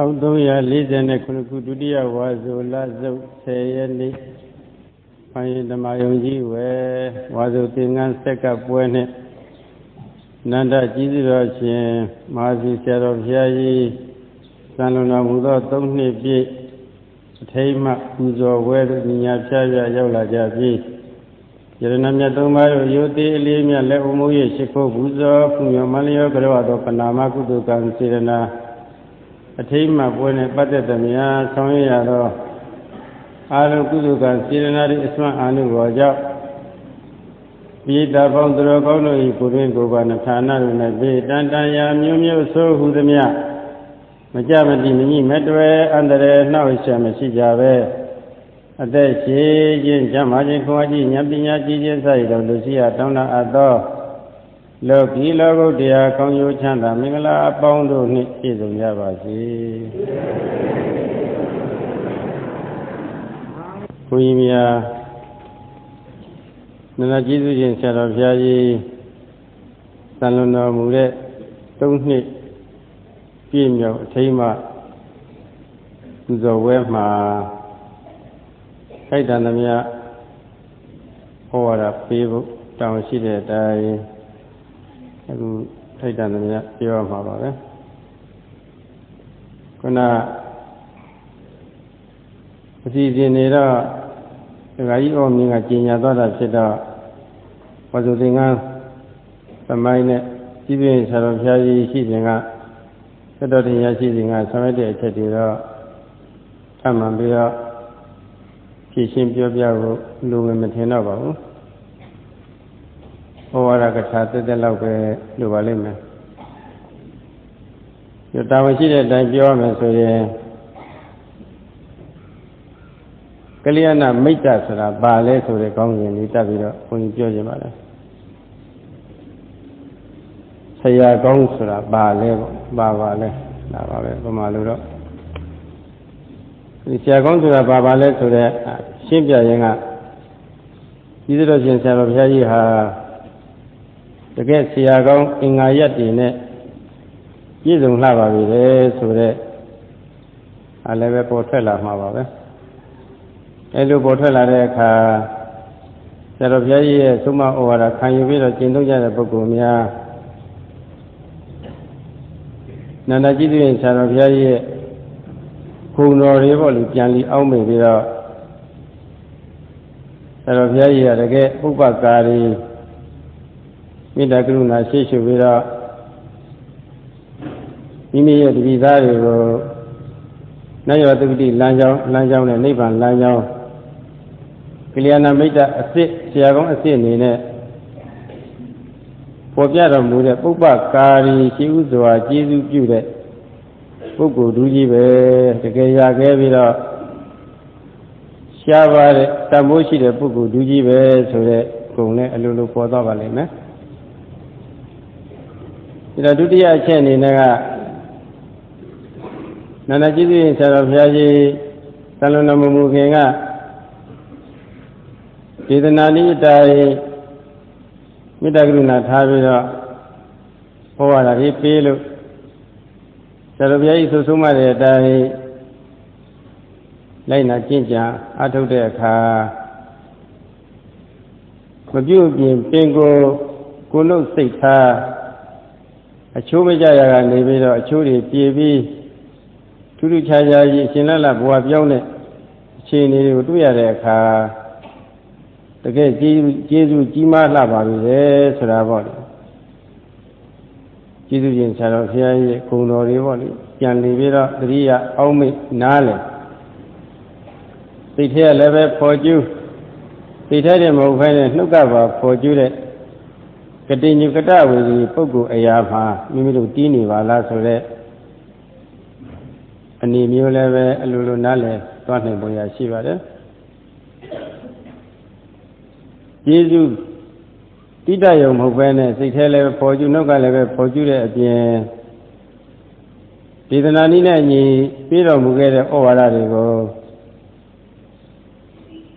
1349ခုဒုတိယဝါဆိုလစုပ်10ရက်နေ့ဘိုင်းဓမ္မယုံကြီးဝယ်ဝါဆိုသင်္ကန်းဆက်ကပွဲနဲ့နန္ဒကြီးစုတော်ရှင်မဟာစီဆရာတော်ဘုရားကြီးသံလွန်တော်မူသော၃နှစ်ပြည့်အထိမ်းမှပူဇော်ဝဲတို့ညာဖြားဖြားရောက်လာကြပြီးယရဏမြတ်သုံးပါးတို့ရိုသေအလေးမြတ်လက်ဥမှု၍ရှိခိုးပူဇော်ဖူမြော်မလျောကရောသောပနာမကုသကံစေရနာ အထိမ်းမှပွဲနဲ့ပတ်သက်သည်များဆောင်ရွက်ရသောအာရုံကုသကစေရနာ၏အစွမ်းအာနုဘောကြောင့်ပြည်တာပေါင်းသူတော်ကောင်းတို့၏ကိုယ်တွင်ကိုယ်ပါနှဌာနတို့၌ပေတန်တန်ရာမျိုးမျိုးဆိုဟုသည်များမကြမတိမကြီးမတွယ်အန္တရာယ်နှောက်ရှက်မရှိကြပဲအသက်ရှိခြင်းကျမ်းမာခြင်းခွန်အားကြီးဉာဏ်ပညာကြီးခြင်းစရတော်လူရှိရတောင်းတအပ်သော လောကီလောကုတ္တရာကောင်းကျိုးချမ်းသာမင်္ဂလာအပေါင်းတို့နှင့်ပြည့်စုံကြပါစေ။ဘုရားမြတ်နန္ဒကျေးဇူးရှင်ဆရာတော်ဘုရားကြီးသံလွန်တော်မူတဲ့၃နှစ်ပြည့်မြောက်အထိမ်းမှပူဇော်ဝဲမှာခိုက်တန်သမျှဟောရတာပေးဖို့တောင်းရှိတဲ့အတိုင်း အခုထိုက်တန်သမျှပြောရမှာပါပဲခုနအစီအစဉ်နေတော့ဒကာကြီးအော်မြင့်ကကျင်ညာသွားတာဖြစ်တော့ဝဇုသင်္ကန်းသမိုင်းနဲ့ကြီးပြင်းဆရာတော်ဘုရားကြီးရှိစဉ်ကသတ္တတင်ရရှိစဉ်ကဆောင်ရွက်တဲ့အချက်တွေတော့ထပ်မှန်ပြီးတော့ဖြည့်ရှင်းပြောပြဖို့လိုမယ်မထင်တော့ပါဘူး ဩဝါဒကထာတက်တက်လောက်ပဲလိုပါလိမ့်မယ်။ဒီတာဝန်ရှိတဲ့အတိုင်းပြောရမယ်ဆိုရင်ကလျာဏမိတ်တဆိုတာဘာလဲဆိုတဲ့ကောင်းကင်လေးတက်ပြီးတော့ဘုန်းကြီးပြောခြင်းပါလေ။ဆရာကောင်းဆိုတာဘာလဲပေါ့ဘာပါလဲဒါပါပဲပမာလို့တော့ဒီဆရာကောင်းဆိုတာဘာပါလဲဆိုတော့ရှင်းပြရင်ကကြီးသတော်ရှင်ဆရာတော်ဘုရားကြီးဟာ တကယ်ဆရာကောင်းအင်္ဂါရက်တွေနဲ့ပြည့်စုံလှပါပြီလေဆိုတော့အလည်းပဲပေါ်ထွက်လာမှာပါပဲအဲလိုပေါ်ထွက်လာတဲ့အခါဆရာတော်ဘုရားကြီးရဲ့သုမဩဝါဒခံယူပြီးတော့ကျင့်သုံးကြတဲ့ပုဂ္ဂိုလ်များနန္ဒကြီး tuyển ဆရာတော်ဘုရားကြီးရဲ့ခုံတော်တွေပေါ့လေပြန်လီအောင်းမိပြီးတော့ဆရာတော်ဘုရားကြီးကတကယ်ဥပ္ပကာရီ မေတ္တာကရုဏာရှိရှုပြီးတော့မိမိရဲ့တပိသားတွေကိုနတ်ရောတတိလမ်းကြောင်းလမ်းကြောင်းနဲ့နိဗ္ဗာန်လမ်းကြောင်းကလျာဏမိတ်တအစ်စ်ဆရာကောင်းအစ်စ်အနေနဲ့ပေါ်ပြတော်မူတဲ့ပုပ္ပကာရီရှိဥစွာကျေးဇူးပြုတဲ့ပုဂ္ဂိုလ်ဒူးကြီးပဲတကယ်ရခဲ့ပြီးတော့ရှားပါတဲ့တမိုးရှိတဲ့ပုဂ္ဂိုလ်ဒူးကြီးပဲဆိုတဲ့ဂုဏ်နဲ့အလိုလိုပေါ်သွားပါလိမ့်မယ် ဒါဒုတိယအချက်အနေနဲ့ကနန္ဒကြီးကြီးဆရာတော်ဘုရားကြီးသံလွန်တော်မူခင်ကဒေသနာနည်းအတိုင်းမေတ္တာကရုဏာထားပြီးတော့ဟောရတာဒီပေးလို့ဆရာတော်ဘုရားကြီးဆိုဆုံးမတဲ့အတိုင်းလိုက်နာကျင့်ကြံအထုတ်တဲ့အခါမပြုတ်ပြင်ပင်ကိုကိုယ်လုံးစိတ်ထား အချိုးမကြရကနေပြီးတော့အချိုးတွေပြေပြီးထူးထူးခြားခြားကြီးရှင်လတ်လတ်ဘဝပြောင်းတဲ့အခြေအနေတွေကိုတွေ့ရတဲ့အခါတကယ်ကျေးကျေးဇူးကြီးမားလှပါပြီလေဆိုတာပေါ့လေကျေးဇူးရှင်ဆရာတော်ဘုရားရဲ့ဂုဏ်တော်တွေပေါ့လေပြန်လည်ပြီးတော့တတိယအောက်မိတ်နားလေစိတ်ထဲလည်းပဲဖော်ကျူးစိတ်ထဲတည်းမဟုတ်ဘဲနဲ့နှုတ်ကပါဖော်ကျူးတဲ့ ကတိညုကတဝေဒီပုဂ္ဂိုလ်အရာမှာမိမိတို့တီးနေပါလားဆိုတော့အနေမျိုးလည်းပဲအလိုလိုနားလည်သွားနိုင်ပုံရရှိပါတယ်ကျေးဇူးတိတယုံမဟုတ်ပဲနဲ့စိတ်ထဲလည်းပေါ်ကျူနောက်ကလည်းပဲပေါ်ကျူတဲ့အပြင်ဒေသနာနည်းနဲ့ညီပြီးတော်မူခဲ့တဲ့ဩဝါဒတွေကို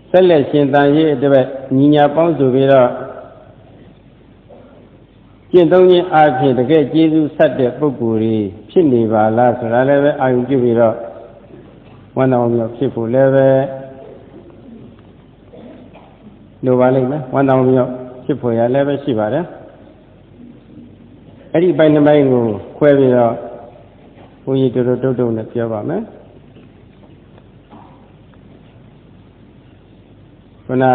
ဆက်လက်ရှင်တန်ရေးအတွက်ညီညာပေါင်းစုပြီးတော့ ကျင့်သုံးခြင်းအပြင်တကယ်ကျေးဇူးဆက်တဲ့ပုဂ္ဂိုလ်တွေဖြစ်နေပါလားဆိုတာလည်းပဲအာရုံပြုပြီးတော့ဝန္တော်မျိုးဖြစ်ဖို့လည်းပဲလိုပါလိမ့်မယ်ဝန္တော်မျိုးဖြစ်ဖို့ရလည်းပဲရှိပါတယ်အဲ့ဒီပိုင်းတစ်ပိုင်းကိုခွဲပြီးတော့ဘုန်းကြီးတို့တို့တုတ်တုတ်နဲ့ပြောပါမယ်ခုန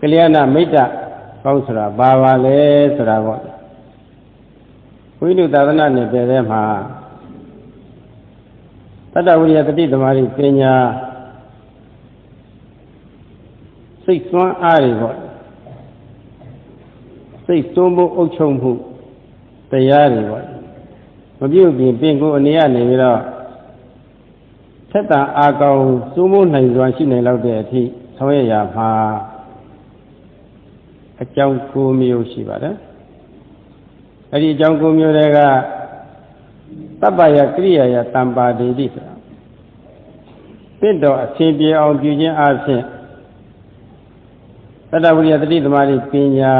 ကလျာဏမိတ်တ ကောင်းဆိုတာဘာပါလဲဆိုတာပေါ့ဘုန်းကြီးတို့သာသနာ့နယ်ပယ်ထဲမှာတတ္တဝိရိယတတိသမารိပညာစိတ်သွမ်းအားတွေပေါ့စိတ်သွမ်းဖို့အုပ်ချုပ်မှုတရားတွေပေါ့မပြုတ်ပြင်ပြင်ကိုအနေရနေပြီးတော့ထက်တန်အာကောင်စိုးမိုးနိုင်စွာရှိနေလောက်တဲ့အထိဆောင်ရရမှာ အကြောင်း၉မျိုးရှိပါတယ်အဲ့ဒီအကြောင်း၉မျိုးတွေကတပ္ပယကရိယာယတံပါတိတိဆိုတာတင့်တော်အရှင်ပြေအောင်ပြုခြင်းအပြင်တတ္တဝိရိယတတိသမารိပညာ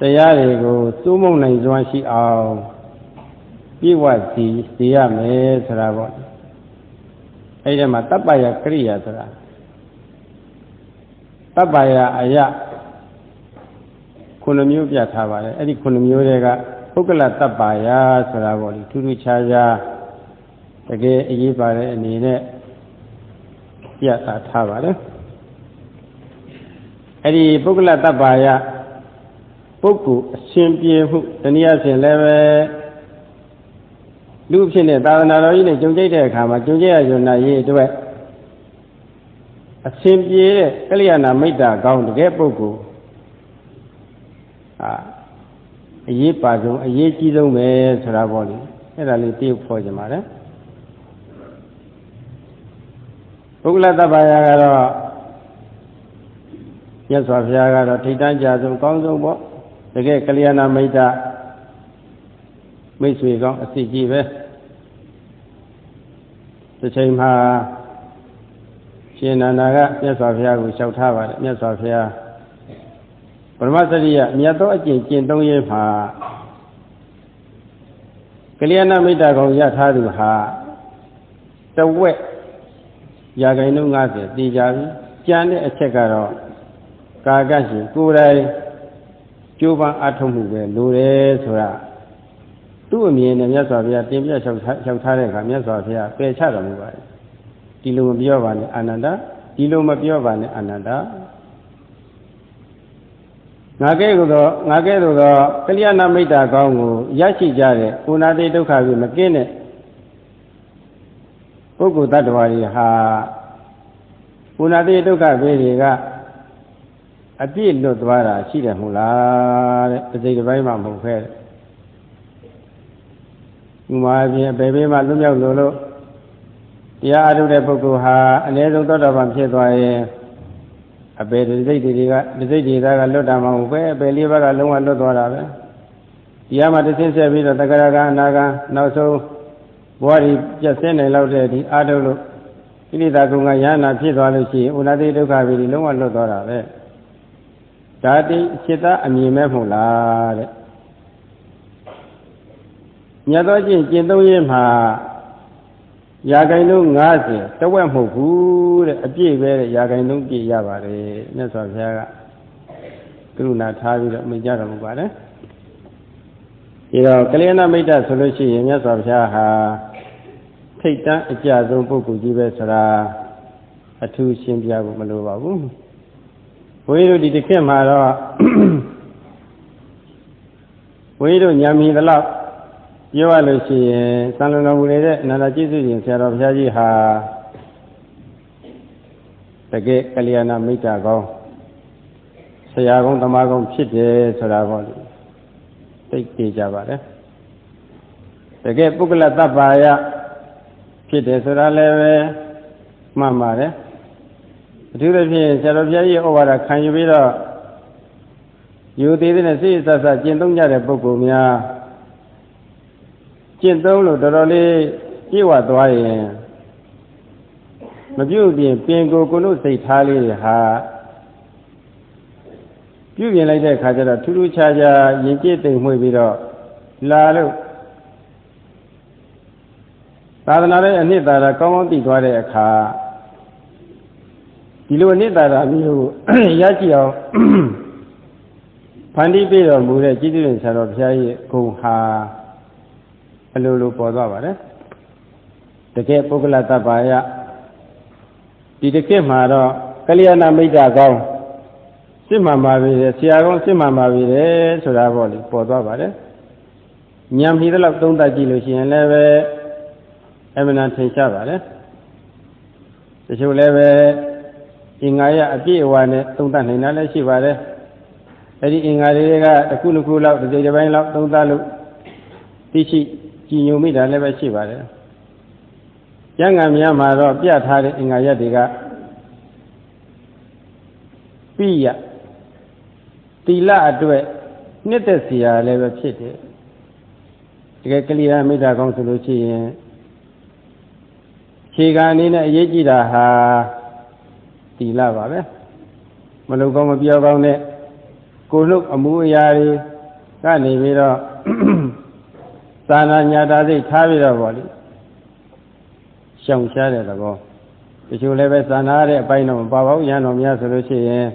တရားတွေကိုစိုးမုံနိုင်စွာရှိအောင်ပြည့်ဝစီစီရမယ်ဆိုတာပေါ့အဲ့ဒီမှာတပ္ပယကရိယာဆိုတာတပ္ပယအယ ခုနှစ်မျိုးပြထားပါတယ်အဲ့ဒီခုနှစ်မျိုးတွေကပုဂ္ဂလတပ္ပါယဆိုတာပေါ့လေထူးထူးခြားခြားတကယ်အရေးပါတဲ့အနေနဲ့ပြသထားပါတယ်အဲ့ဒီပုဂ္ဂလတပ္ပါယပုဂ္ဂိုလ်အရှင်ပြေမှုတနည်းအားဖြင့်လည်းပဲလူဖြစ်တဲ့သာသနာတော်ကြီးနဲ့ကြုံကြိတ်တဲ့အခါမှာကြုံကြရယုံနာရေးအတွက်အရှင်ပြေတဲ့ကလျာဏမိတ်တာကောင်းတကယ်ပုဂ္ဂိုလ် အာအရေးပါဆုံးအရေးကြီးဆုံးပဲဆိုတာပေါ့လေအဲ့ဒါလေးတည်ဖို့ကြမှာလေပုဂ္ဂလတ္တဘာယကတော့မြတ်စွာဘုရားကတော့ထိတ်တန်းကြဆုံးကောင်းဆုံးပေါ့တကယ်ကလျာဏမိတ်တာမိတ်ဆွေကောင်းအစီကြီးပဲတစ်ချိန်မှာရှင်နန္ဒာကမြတ်စွာဘုရားကိုလျှောက်ထားပါတယ်မြတ်စွာဘုရား ပရမစရိယမြတ်သောအကျင့်ကျင့်သုံးရေးမှာကလျာဏမိတ်တာကောင်ရထားသူဟာတဝက်ရာခိုင်နှုန်း90တည်ကြပြီကြံတဲ့အချက်ကတော့ကာကရှင်ကိုယ်တိုင်ကျိုးပန်းအထုံးမှုပဲလိုတယ်ဆိုတာသူ့အမြင်နဲ့မြတ်စွာဘုရားတင်ပြလျှောက်လျှောက်ထားတဲ့အခါမြတ်စွာဘုရားပယ်ချတော်မူပါတယ်ဒီလိုမပြောပါနဲ့အာနန္ဒဒီလိုမပြောပါနဲ့အာနန္ဒ ငါကဲ့သို့သောငါကဲ့သို့သောကလျာဏမိတ်တာကောင်းကိုရရှိကြတဲ့ဥနာတိဒုက္ခပြီးမကင်းတဲ့ပုဂ္ဂိုလ်တ attva တွေဟာဥနာတိဒုက္ခဘေးတွေကအပြည့်လွတ်သွားတာရှိတယ်မဟုတ်လားတဲ့တစ်စိတ်တစ်ပိုင်းမှမဟုတ်ခဲ့တဲ့ဥမာအပြင်အပေဘေးမှလွတ်မြောက်လို့လို့တရားအားထုတ်တဲ့ပုဂ္ဂိုလ်ဟာအ ਨੇ ဆုံးသောတာပန်ဖြစ်သွားရင် အပေဒိစိတ်တွေကဒိစိတ်တွေသားကလွတ်တာမဟုတ်ပဲအပေလေးပါးကလုံးဝလွတ်သွားတာပဲတရားမှတစ်ဆင့်ဆက်ပြီးတော့တက္ကရာကအနာကနောက်ဆုံးဘဝကြီးပြည့်စင်နိုင်လောက်တဲ့ဒီအာထုတ်လို့ဣတိတာကုံကယန္နာဖြစ်သွားလို့ရှိရင်ဥနာတိဒုက္ခပြီဒီလုံးဝလွတ်သွားတာပဲဒါတိစိတ်သားအမြင်မဲ့မို့လားတဲ့မြတ်သောကျင့်ကျင့်သုံးရေးမှာ ရာဂိုင်လုံး90တဝက်မဟုတ်ဘူးတဲ့အပြည့်ပဲတဲ့ရာဂိုင်လုံးပြည့်ရပါတယ်မြတ်စွာဘုရားကကရုဏာထားပြီးတော့မိကြတော်မူပါတယ်ဒီတော့ကလျာဏမိတ်တဆိုလို့ရှိရင်မြတ်စွာဘုရားဟာထိတ်တန်းအကြဆုံးပုဂ္ဂိုလ်ကြီးပဲဆိုတာအထူးရှင်းပြဖို့မလိုပါဘူးဘုန်းကြီးတို့ဒီတစ်ခေတ်မှာတော့ဘုန်းကြီးတို့ညံမီသလောက် ပြောရလို့ရှိရင်သံလုံတော်မူနေတဲ့အနန္တကျေးဇူးရှင်ဆရာတော်ဘုရားကြီးဟာတကယ်ကလျာဏမိတ်တာကောင်းဆရာကောင်းတမကောင်းဖြစ်တယ်ဆိုတာပေါ့လေသိသိကြပါတယ်တကယ်ပုဂ္ဂလတ္တပါယဖြစ်တယ်ဆိုတာလည်းပဲမှန်ပါတယ်အထူးသဖြင့်ဆရာတော်ဘုရားကြီးဩဝါဒခံယူပြီးတော့ယူသေးတဲ့စိတ်ဆက်ဆက်ကျင့်သုံးကြတဲ့ပုဂ္ဂိုလ်များ ကျင့်သုံးလို့တော်တော်လေးပြည့်ဝသွားရင်မပြုတ်ပြင်ပြင်ကိုကိုလို့စိတ်ထားလေးတွေဟာကပြုပြင်လိုက်တဲ့အခါကျတော့ထူးထူးခြားခြားရင်ကျစ်တိမ်မွေ့ပြီးတော့လာလို့သာသနာ့ရဲ့အနှစ်သာရကောင်းကောင်းသိသွားတဲ့အခါဒီလိုအနှစ်သာရမျိုးရကြည့်အောင်ဖန်တီးပြီးတော်မူတဲ့ကျေးဇူးရှင်ဆရာတော်ဘုရားရဲ့ဂုဏ်ဟာ အလိုလိုပေါ်သွားပါတယ်တကယ်ပုဂ္ဂလတ္တပါယဒီတစ်ခေတ်မှာတော့ကလျာဏမိတ်တာကောင်းစစ်မှန်ပါပြီဆရာကောင်းစစ်မှန်ပါပြီတဲ့ဆိုတာပေါ့လေပေါ်သွားပါတယ်ညံပြီးတော့သုံးသပ်ကြည့်လို့ရှိရင်လည်းပဲအမှန်တန်ထင်ရှားပါတယ်တချို့လည်းပဲအင်္ဂါရအပြည့်အဝနဲ့သုံးသပ်နိုင်တာလည်းရှိပါတယ်အဲ့ဒီအင်္ဂါတွေကတစ်ခုတစ်ခုလောက်တစ်စိတ်တစ်ပိုင်းလောက်သုံးသပ်လို့သိရှိ ကြည်ညိုမိတာလည်းပဲရှိပါတယ်ကျမ်းဂန်များမှာတော့ပြထားတဲ့အင်္ဂါရက်တွေကပိယတိလအတွက်နှစ်သက်စရာလည်းပဲဖြစ်တယ်တကယ်ကလျာမိတ်တာကောင်းဆိုလို့ရှိရင်ခြေကအနေနဲ့အရေးကြီးတာဟာတိလပါပဲမလုံကောင်းမပြောကောင်းတဲ့ကိုလှုပ်အမှုအရာတွေကနေပြီးတော့ သာနာညာတာစိတ်ထားပြီးတော့ဗောလေရှောင်ရှားတဲ့သဘောတချို့လည်းပဲသာနာရတဲ့အပိုင်းတော့မပါပါဘူးရန်တော်များဆိုလို့ရှိရင်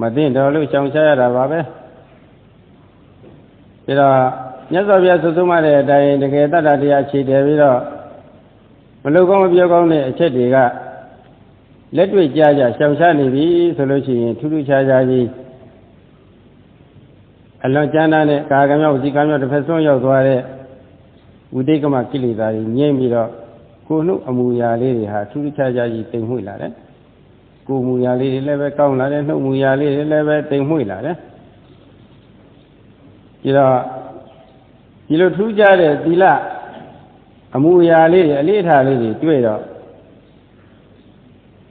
မသိတော်လို့ရှောင်ရှားရတာပါပဲဒါတော့မြတ်စွာဘုရားဆုဆုံးမတဲ့အတိုင်းတကယ်တတ္တတရားခြေတယ်ပြီးတော့မလုကောင်းမပြောကောင်းတဲ့အချက်တွေကလက်တွေ့ကြကြရှောင်ရှားနေပြီဆိုလို့ရှိရင်ထူးထူးခြားခြားကြီး အလွန်ကျမ်းသာတဲ့ကာကမြောက်စီကမြောက်တစ်ဖက်ဆုံးရောက်သွားတဲ့ဝိတိတ်ကမကိလေသာတွေငြိမ့်ပြီးတော့ကိုနှုတ်အမူအရာလေးတွေဟာထူးထူးခြားခြားကြီးတိမ်မွေ့လာတယ်ကိုမူအရာလေးတွေလည်းပဲကောင်းလာတယ်နှုတ်မူအရာလေးတွေလည်းပဲတိမ်မွေ့လာတယ်ဒီတော့ဒီလိုထူးခြားတဲ့သီလအမူအရာလေးတွေအလေးထားလေးတွေတွေ့တော့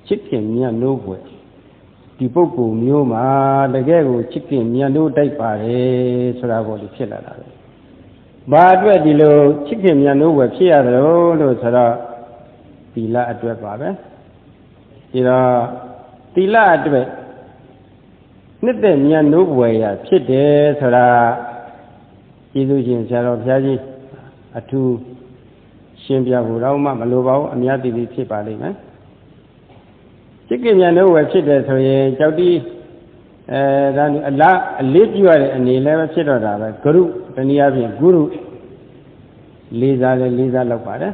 ချစ်ခင်မြတ်နိုးွယ် ဒီပုဂ္ဂိုလ်မျိုးမှာတကယ်ကိုချစ်ခင်မြတ်နိုးတိုက်ပါတယ်ဆိုတာကိုဒီဖြစ်လာတာပဲဘာအတွက်ဒီလိုချစ်ခင်မြတ်နိုးွယ်ဖြစ်ရတယ်လို့ဆိုတော့သီလအတွက်ပါပဲဒီတော့သီလအတွက်နှစ်သက်မြတ်နိုးွယ်ရဖြစ်တယ်ဆိုတာကျေးဇူးရှင်ဆရာတော်ဘုရားကြီးအထူးရှင်းပြဖို့တော့မှမလိုပါဘူးအများသိသိဖြစ်ပါလိမ့်မယ် စိတ်ကမြန်တော့ဝယ်ဖြစ်တယ်ဆိုရင်ကြောက်တိအဲဒါအလားအလေးပြုရတဲ့အနေလည်းပဲဖြစ်တော့တာပဲဂရုတနည်းအားဖြင့်ဂုရုလေးစားလဲလေးစားလောက်ပါတယ်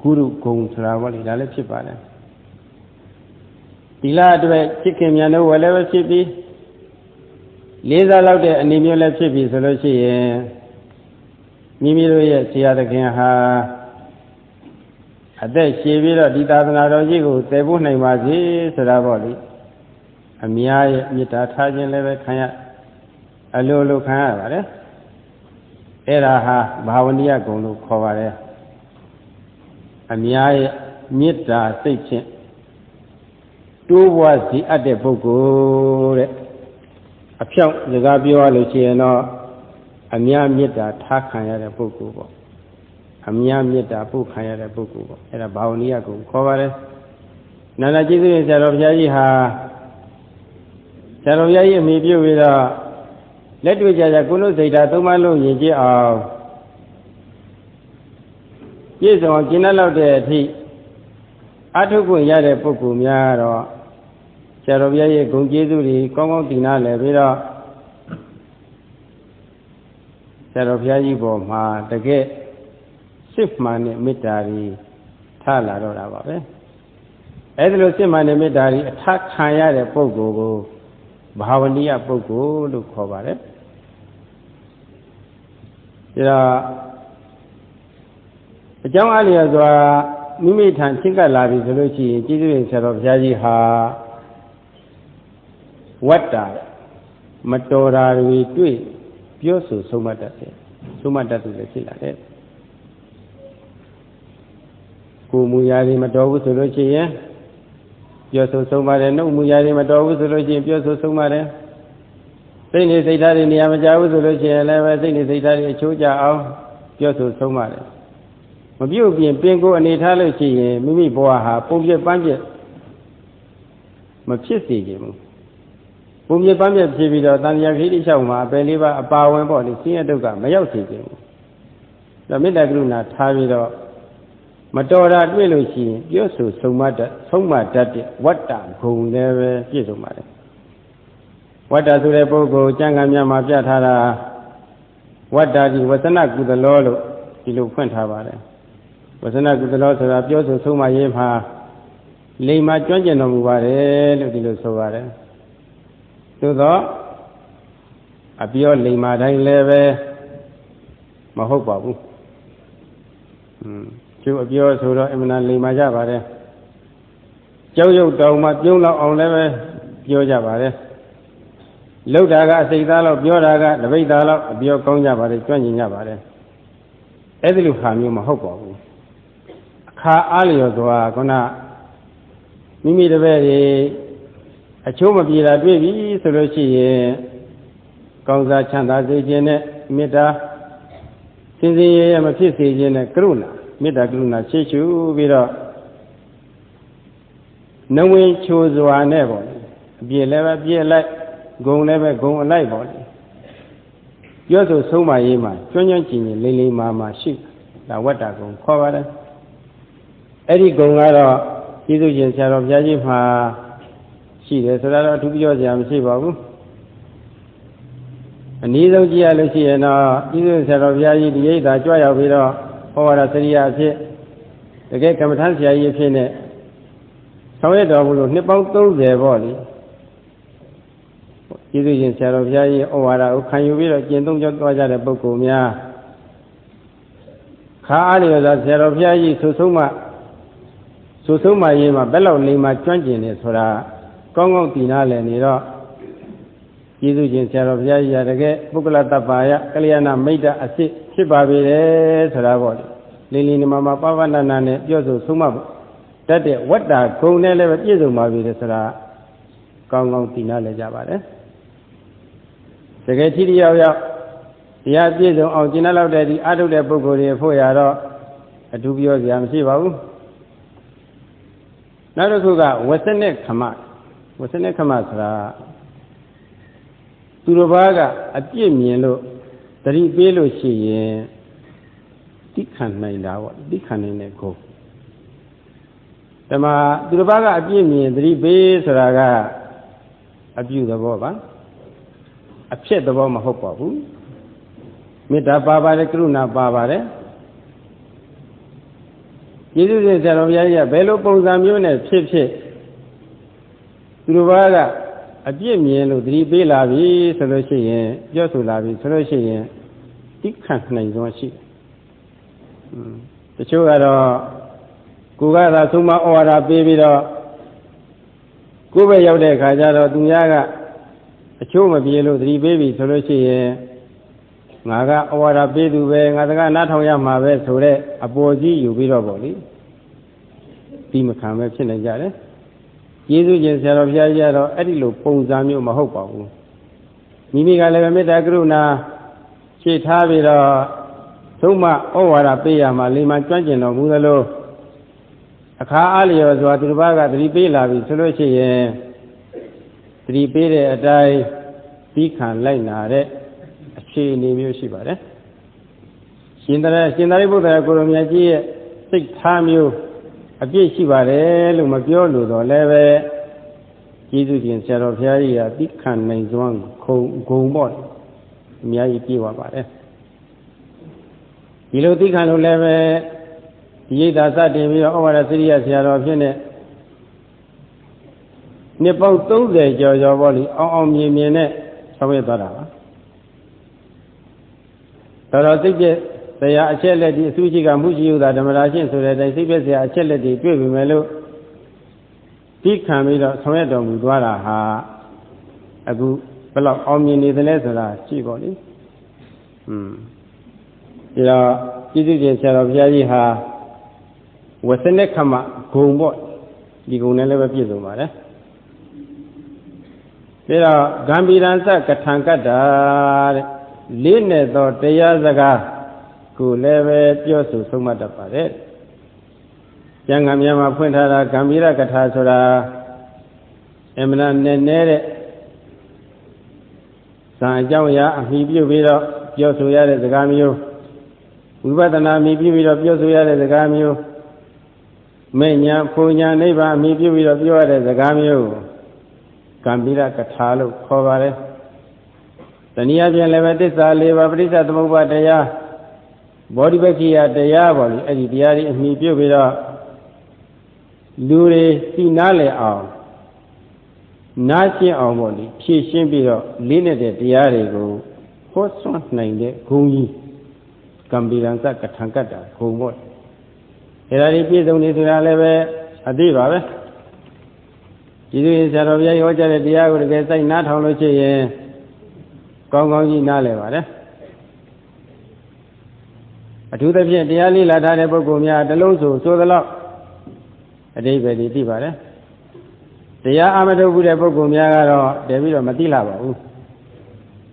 ဂုရုဂုံဆိုတာပေါ့လေဒါလည်းဖြစ်ပါတယ်ဒီလားအတွက်စိတ်ကမြန်တော့ဝယ်လည်းပဲဖြစ်ပြီးလေးစားလောက်တဲ့အနေမျိုးလည်းဖြစ်ပြီဆိုလို့ရှိရင်မိမိတို့ရဲ့ဆရာသခင်ဟာ အသက်ရှည်ပြီးတော့ဒီသာသနာတော်ကြီးကိုတည်ဖို့နိုင်ပါစေဆိုတာပေါ့လေအများရဲ့မေတ္တာထားခြင်းလည်းပဲခံရအလိုလိုခံရပါတယ်အဲ့ဒါဟာဘာဝနိယဂုံလို့ခေါ်ပါတယ်အများရဲ့မေတ္တာစိတ်ဖြင့်တိုးပွားစီအပ်တဲ့ပုဂ္ဂိုလ်တဲ့အဖြောင့်စကားပြောရလို့ရှိရင်တော့အများမေတ္တာထားခံရတဲ့ပုဂ္ဂိုလ်ပေါ့ အများမေတ္တာပို့ခံရတဲ့ပုဂ္ဂိုလ်ပေါ့အဲ့ဒါဘာဝနိယကိုခေါ်ပါတယ်နာနာကျေးဇူးရှင်ဆရာတော်ဘုရားကြီးဟာဆရာတော်ဘုရားကြီးအမိပြုပြီးတော့လက်တွေ့ကြကြကုလစိတ်ဓာတ်သုံးပါးလုံးယဉ်ကျေးအောင်ပြည့်စုံအောင်ကျင့်တတ်လောက်တဲ့အထိအထုခွင့်ရတဲ့ပုဂ္ဂိုလ်များတော့ဆရာတော်ဘုရားရဲ့ဂုဏ်ကျေးဇူးတွေကောင်းကောင်းသိနာလဲပြီးတော့ဆရာတော်ဘုရားကြီးပေါ်မှာတကယ် စစ်မှန်တဲ့မေတ္တာကြီးထားလာတော့တာပါပဲအဲ့ဒါလိုစစ်မှန်တဲ့မေတ္တာကြီးအထခံရတဲ့ပုဂ္ဂိုလ်ကိုဘာဝနိယပုဂ္ဂိုလ်လို့ခေါ်ပါတယ်ဒါအကြောင်းအလျော်စွာမိမိထံချင့်ကပ်လာပြီဆိုလို့ရှိရင်ကျေးဇူးရှင်ဆရာတော်ဘုရားကြီးဟာဝတ္တာမတော်တာတွေတွေ့ပြောဆိုဆုံးမတတ်တယ်ဆုံးမတတ်သူလည်းဖြစ်လာတယ် ကိုမူရာတွေမတော်ဘူးဆိုလို့ရှိရင်ပြောဆိုဆုံးပါတယ်နှုတ်မူရာတွေမတော်ဘူးဆိုလို့ရှိရင်ပြောဆိုဆုံးပါတယ်စိတ်နေစိတ်ထားတွေနေရာမကျဘူးဆိုလို့ရှိရင်လည်းပဲစိတ်နေစိတ်ထားတွေအချိုးကျအောင်ပြောဆိုဆုံးပါတယ်မပြုတ်ပြင်ပင်ကိုအနေထားလို့ရှိရင်မိမိဘဝဟာပုံပြပန်းပြမဖြစ်စေခြင်းဘူးပုံမြပန်းမြဖြစ်ပြီးတော့တန်တရားခိတိလျှောက်မှာအပယ်လေးပါအပါဝင်ပေါ့လေဆင်းရဲဒုက္ခမရောက်စေခြင်းဘူးဒါမေတ္တာကရုဏာထားပြီးတော့ မတော်တာတွေ့လို့ရှိရင်ပြောဆိုဆုံးမတတ်ဆုံးမတတ်တဲ့ဝတ္တဂုံလည်းပဲပြည့်စုံပါတယ်ဝတ္တဆိုတဲ့ပုဂ္ဂိုလ်ကျမ်းဂန်များမှာပြထားတာဝတ္တာဒီဝသနကုသလောလို့ဒီလိုဖွင့်ထားပါတယ်ဝသနကုသလောဆိုတာပြောဆိုဆုံးမရေးမှာလိမ္မာကျွမ်းကျင်တော်မူပါတယ်လို့ဒီလိုဆိုပါတယ်သို့သောအပြောလိမ္မာတိုင်းလည်းပဲမဟုတ်ပါဘူးอืม ကျိုးအပြောဆိုတော့အမှန်တန်လိမ္မာကြပါတယ်ကြောက်ရွံ့တောင်မှပြုံးလောက်အောင်လည်းပဲပြောကြပါတယ်လှုပ်တာကအစိတ်သားလောက်ပြောတာကတပိတ်သားလောက်အပြောကောင်းကြပါတယ်ကျွမ်းကျင်ကြပါတယ်အဲ့ဒီလိုခါမျိုးမဟုတ်ပါဘူးအခါအားလျော်စွာခုနမိမိတပည့်တွေအချိုးမပြေတာတွေ့ပြီဆိုလို့ရှိရင်ကောင်းစားချမ်းသာစေခြင်းနဲ့မေတ္တာစင်စင်ရရမဖြစ်စေခြင်းနဲ့ကရုဏာ မေတ္တာကရုဏာရှိရှုပြီးတော့နဝင်ချိုစွာနဲ့ပေါ့အပြည့်လည်းပဲပြည့်လိုက်ဂုံလည်းပဲဂုံအလိုက်ပေါ့ပြောဆိုဆုံးမရေးမှာကျွမ်းကျွမ်းကျင်ကျင်လိမ့်လိမ့်မာမာရှိဒါဝတ္တဂုံခေါ်ပါတယ်အဲ့ဒီဂုံကတော့ကျေးဇူးရှင်ဆရာတော်ဘုရားကြီးမှာရှိတယ်ဆိုတာတော့အထူးပြောစရာမရှိပါဘူးအနည်းဆုံးကြည့်ရလို့ရှိရင်တော့ကျေးဇူးဆရာတော်ဘုရားကြီးဒီရိတ်သာကြွရောက်ပြီးတော့ ဟောရစရိယာအဖြစ်တကယ်ကမ္မထမ်းဆရာကြီးအဖြစ်နဲ့ဆောင်ရတော်မူလို့နှစ်ပေါင်း30ပေါ့လေကျေးဇူးရှင်ဆရာတော်ဘုရားကြီးဩဝါဒကိုခံယူပြီးတော့ကျင့်သုံးကြသွားကြတဲ့ပုဂ္ဂိုလ်များခါအားလျော်စွာဆရာတော်ဘုရားကြီးဆုဆုံးမှဆုဆုံးမှရေးမှာဘယ်လောက်နေမှကျွမ်းကျင်နေဆိုတာကောင်းကောင်းသိနာလည်နေတော့ကျေးဇူးရှင်ဆရာတော်ဘုရားကြီးရတကယ်ပုဂ္ဂလတ္တပါယကလျာဏမိတ်တအစစ်ဖြစ်ပါပေတယ်ဆိုတာပေါ့လေ လင်းလင်းနမမပပနာနာနဲ့ပြောဆိုဆုံးမတတ်တဲ့ဝတ္တာဂုံနဲ့လည်းပြည့်စုံပါပြီလေဆိုတာကောင်းကောင်းသိနာလည်ကြပါတယ်တကယ်ထိတိယောက်ယောက်တရားပြည့်စုံအောင်ကျင့်လောက်တဲ့ဒီအထုတ်တဲ့ပုဂ္ဂိုလ်တွေဖို့ရတော့အထူးပြောစရာမရှိပါဘူးနောက်တစ်ခုကဝဆနစ်ခမဝဆနစ်ခမဆိုတာသူတစ်ပါးကအပြစ်မြင်လို့တတိပေးလို့ရှိရင် တိခံနိုင်တာပေါ့တိခံနိုင်တဲ့ကိုဓမ္မသူတစ်ပါးကအပြစ်မြင်တတိပေးဆိုတာကအပြုသဘောပါအဖြစ်သဘောမဟုတ်ပါဘူးမေတ္တာပါပါတယ်ကရုဏာပါပါတယ်ကျေးဇူးရှင်ဆရာတော်ဘုရားကြီးကဘယ်လိုပုံစံမျိုးနဲ့ဖြစ်ဖြစ်သူတို့ဘာကအပြစ်မြင်လို့သတိပေးလာပြီဆိုလို့ရှိရင်ပြောဆိုလာပြီဆိုလို့ရှိရင်တိခတ်နိုင်စွာရှိတယ်။ တချို့ကတော့ကိုကသာသုံးမဩဝါဒပေးပြီးတော့ကိုယ်ပဲရောက်တဲ့အခါကျတော့သူများကအချို့မပြေလို့သတိပေးပြီဆိုလို့ရှိရင်ငါကဩဝါဒပေးသူပဲငါတကနားထောင်ရမှာပဲဆိုတဲ့အပေါ်ကြီးယူပြီးတော့ပေါ့လေဒီမခံပဲဖြစ်နေကြတယ်ကျေးဇူးရှင်ဆရာတော်ဘုရားကြီးကတော့အဲ့ဒီလိုပုံစံမျိုးမဟုတ်ပါဘူးမိမိကလည်းမေတ္တာကရုဏာရှေ့ထားပြီးတော့ သုံးမဩဝါဒပေးရမှာလိမ္မာကျွမ်းကျင်တော်မူသလိုအခါအားလျော်စွာသူတစ်ပါးကသတိပေးလာပြီဆိုလို့ရှိရင်သတိပေးတဲ့အတိုင်းပြီးခံလိုက်နာတဲ့အခြေအနေမျိုးရှိပါတယ်ရှင်သာရရှင်သာရိပုတ္တရာကိုရမြတ်ကြီးရဲ့စိတ်ထားမျိုးအပြည့်ရှိပါတယ်လို့မပြောလို့တော့လည်းပဲကျေးဇူးရှင်ဆရာတော်ဘုရားကြီးကသိခံနိုင်စွမ်းခုံဂုံပေါ့အများကြီးပြေဝပါတယ် ဒီလိုသိခံလို့လည်းပဲဒီရိတ်သာစတင်ပြီးတော့ဩဝါဒစရိယဆရာတော်ဖြစ်နေနှစ်ပေါင်း30ကျော်ကျော်ပေါ့လေအောင်အောင်မြင်မြင်နဲ့ဆောင်ရွက်သွားတာပါတော်တော်စိတ်ပြည့်ဆရာအချက်လက်ဒီအစုရှိကမှုရှိဥသာဓမ္မရာရှင်းဆိုတဲ့အတိုင်းစိတ်ပြည့်ဆရာအချက်လက်ဒီတွေ့ပြီမယ်လို့ပြီးခံပြီးတော့ဆောင်ရွက်တော်မူသွားတာဟာအခုဘယ်လောက်အောင်မြင်နေသလဲဆိုတာရှိပါလိမ့်อืม ဒီတော့ကျေးဇူးရှင်ဆရာတော်ဘုရားကြီးဟာဝဆနခမဂုံပေါ့ဒီဂုံနဲ့လည်းပဲပြည့်စုံပါတယ်ပြီးတော့ဂံဗီရန်စကထံကတ္တာတဲ့လေးနဲ့သောတရားစကားကိုလည်းပဲပြောဆိုဆုံးမတတ်ပါတယ်။ကျမ်းဂန်များမှာဖွင့်ထားတာဂံဗီရကထာဆိုတာအမှန်နဲ့နဲတဲ့ဇာအကြောင်းအရာအမိပြုပြီးတော့ပြောဆိုရတဲ့စကားမျိုး ဝိပဿနာအမိပြုပြီးတော့ပြောဆိုရတဲ့စကားမျိုးမေညာဖူညာနိဗ္ဗာန်အမိပြုပြီးတော့ပြောရတဲ့စကားမျိုးကံပိရကထာလို့ခေါ်ပါတယ်။တနည်းအားဖြင့်လည်းပဲတစ္ဆာ၄ပါးပရိစ္ဆသမုပ္ပါတရားဘောဓိပက္ခိယတရားပေါ့လေအဲ့ဒီတရားတွေအမိပြုပြီးတော့လူတွေသိနာလည်အောင်နားရှင်းအောင်ပေါ့လေဖြည့်ရှင်းပြီးတော့လေးနေတဲ့တရားတွေကိုဟောဆွမ်းနိုင်တဲ့ဂုံကြီး ကံပိရံစကထံကတ္တာဂုံပေါ့အဲ့ဒါဒီပြည့်စုံနေဆိုတာလည်းပဲအသိပါပဲကျေးဇူးရှင်ဆရာတော်ဘုရားဟောကြားတဲ့တရားကိုတကယ်စိုက်နားထောင်လို့ရှိရင်ကောင်းကောင်းကြီးနားလည်ပါတယ်အထူးသဖြင့်တရားလေးလာထားတဲ့ပုဂ္ဂိုလ်များတလုံးဆိုဆိုသလောက်အတိပ္ပယ်သိပါတယ်တရားအမထုတ်ဘူးတဲ့ပုဂ္ဂိုလ်များကတော့တည်ပြီးတော့မသိလာပါဘူး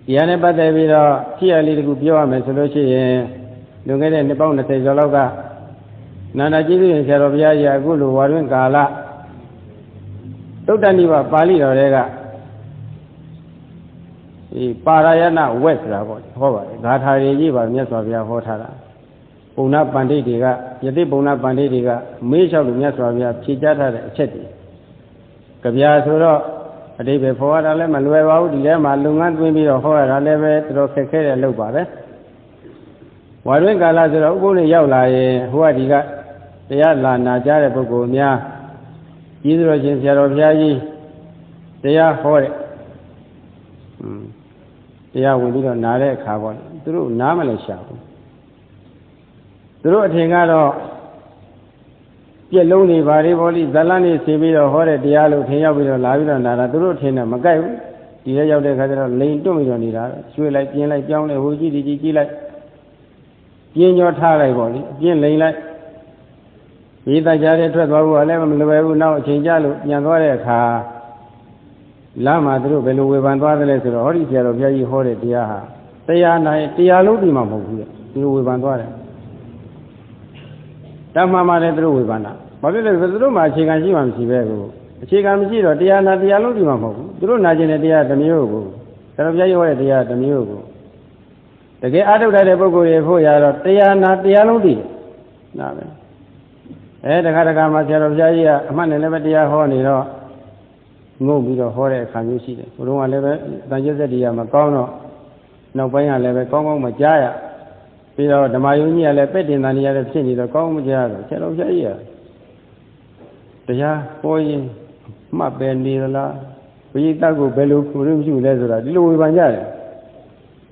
တရားနဲ့ပတ်သက်ပြီးတော့ဖြစ်ရလေးတခုပြောရမယ်ဆိုလို့ရှိရင် လွန်ခဲ့တဲ့နှစ်ပေါင်း20ကျော်လောက်ကနန္ဒကျေးဇူးရှင်ဆရာတော်ဘုရားကြီးအခုလိုဝါတွင်ကာလသုတ္တနိဗ္ဗာပါဠိတော်တွေကဒီပါရယနာဝက်ဆိုတာပေါ့ဟောပါတယ်ဂါထာတွေကြီးပါမြတ်စွာဘုရားဟောထားတာပုံနာပန္တိတွေကယတိပုံနာပန္တိတွေကမေးလျှောက်လို့မြတ်စွာဘုရားဖြေကြားထားတဲ့အချက်တွေကြပြာဆိုတော့အတိပ္ပယ်ဖော်ရတာလည်းမလွယ်ပါဘူးဒီထဲမှာလုပ်ငန်းသွင်းပြီးတော့ဟောရတာလည်းပဲတော်တော်ခက်ခဲတဲ့အလုပ်ပါပဲ ဝါတွင်းကာလဆိုတော့ဥပုပ်နဲ့ရောက်လာရင်ဟိုကဒီကတရားလာနာကြတဲ့ပုဂ္ဂိုလ်များကြီးတော်ရှင်ဆရာတော်ဘုရားကြီးတရားဟောတဲ့တရားဝင်ပြီးတော့နားတဲ့အခါပေါ့သူတို့နားမလဲရှာဘူးသူတို့အထင်ကတော့ပြက်လုံးတွေဘာတွေပေါ့လိဇလန်းနေဆေးပြီးတော့ဟောတဲ့တရားလို့ထင်ရောက်ပြီးတော့လာပြီးတော့နာတာသူတို့ထင်တယ်မကြိုက်ဘူးဒီထဲရောက်တဲ့ခါကျတော့လိန်တွန့်ပြီးတော့နေတာရွှေ့လိုက်ပြင်းလိုက်ပြောင်းလိုက်ဟိုကြည့်ဒီကြည့်ကြည့်လိုက် ပြင်းကြောထားလိုက်ပေါ့လိအပြင်းလိန်လိုက်ဒီတကြတဲ့ထွက်သွားဖို့လည်းမလွယ်ဘူးနောက်အချိန်ကျလို့ပြန်သွားတဲ့အခါလမ်းမှာသူတို့ဘယ်လိုဝေဖန်သွားသလဲဆိုတော့ဟောဒီဆရာတော်ဘုရားကြီးဟောတဲ့တရားဟာတရားနိုင်တရားလုံးဒီမှာမဟုတ်ဘူးလေသူတို့ဝေဖန်သွားတယ်တမှန်မှလည်းသူတို့ဝေဖန်တာဘာဖြစ်လဲဆိုသူတို့မှာအခြေခံရှိမှမရှိပဲကိုအခြေခံမရှိတော့တရားနာတရားလုံးဒီမှာမဟုတ်ဘူးသူတို့နာကျင်တဲ့တရားတစ်မျိုးကိုဆရာတော်ဘုရားကြီးဟောတဲ့တရားတစ်မျိုးကို တကယ်အားထုတ်တဲ့ပုဂ္ဂိုလ်တွေဖို့ရတော့တရားနာတရားလုံးသိတယ်နားပဲအဲတခါတခါမှဆရာတော်ဘုရားကြီးကအမှတ်နဲ့လည်းပဲတရားဟောနေတော့ငုံပြီးတော့ဟောတဲ့အခါမျိုးရှိတယ်ဘုရားကလည်းပဲတန်ကျက်သက်တရားမကောင်းတော့နောက်ပိုင်းကလည်းပဲကောင်းကောင်းမကြားရပြီးတော့ဓမ္မယုံကြီးကလည်းပဲ့တင်တန်နေရတဲ့ဖြစ်နေတော့ကောင်းမကြားတော့ဆရာတော်ဘုရားကြီးကတရားဟောရင်မှတ်ပဲနေလားဘုရားတက်ကိုဘယ်လိုခုရမရှိလဲဆိုတာဒီလိုဝေဖန်ကြတယ်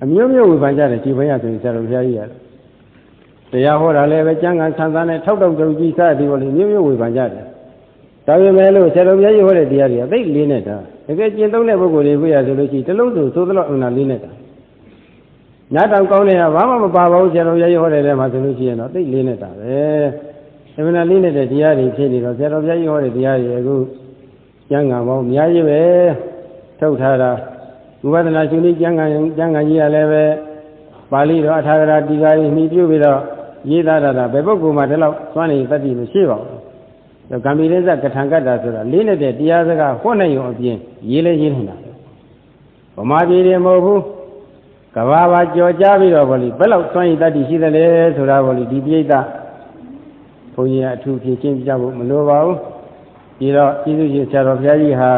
အမျိုးမျိုးဝေဖန်ကြတယ်ဒီဘက်ရဆိုရင်ဆရာတော်ဘုရားကြီးကတရားဟောတာလည်းပဲကျမ်းဂန်ဆန်းဆန်းနဲ့ထောက်တောက်ကြုံကြည့်စသည်ပေါ်လေမျိုးမျိုးဝေဖန်ကြတယ်ဒါပေမဲ့လို့ဆရာတော်ဘုရားကြီးဟောတဲ့တရားတွေကသိလေးနဲ့တာတကယ်ကျင့်သုံးတဲ့ပုဂ္ဂိုလ်တွေပြရဆိုလို့ရှိရင်တလုံးစုသိုးသလောက်အမှန်လေးနဲ့တာညတောင်ကောင်းနေတာဘာမှမပါပါဘူးဆရာတော်ဘုရားကြီးဟောတဲ့ထဲမှာဆိုလို့ရှိရင်တော့သိလေးနဲ့တာပဲအမှန်လေးနဲ့တဲ့တရားတွေဖြစ်နေတော့ဆရာတော်ဘုရားကြီးဟောတဲ့တရားတွေအခုကျမ်းဂန်ပေါင်းအများကြီးပဲထုတ်ထားတာ ဝိပဿနာရှင်ကြီးကျမ်းဂန်ကျမ်းဂန်ကြီးကလည်းပဲပါဠိတော်အထာဂရတီကာကြီးမှီပြုပြီးတော့ရေးသားတာဘယ်ပုဂ္ဂိုလ်မှဒီလောက်သွမ်းနေတတ်တိမရှိပါဘူး။ကံမီရိဇကထံကတ္တာဆိုတာလေးနဲ့တဲ့တရားစကားဟောနိုင်ရုံအပြင်ရေးလဲရေးနေတာ။ဗမာပြည်တွေမဟုတ်ဘူး။ကဘာဘာကြော်ကြားပြီးတော့ဗောလေဘယ်လောက်သွမ်းရည်တတ်တိရှိသလဲဆိုတာဗောလေဒီပြိဋ္ဌဘုန်းကြီးကအထူးဖြည့်ချင်းပြဖို့မလိုပါဘူး။ပြီးတော့ကျေးဇူးရှင်ဆရာတော်ဘုရားကြီးဟာ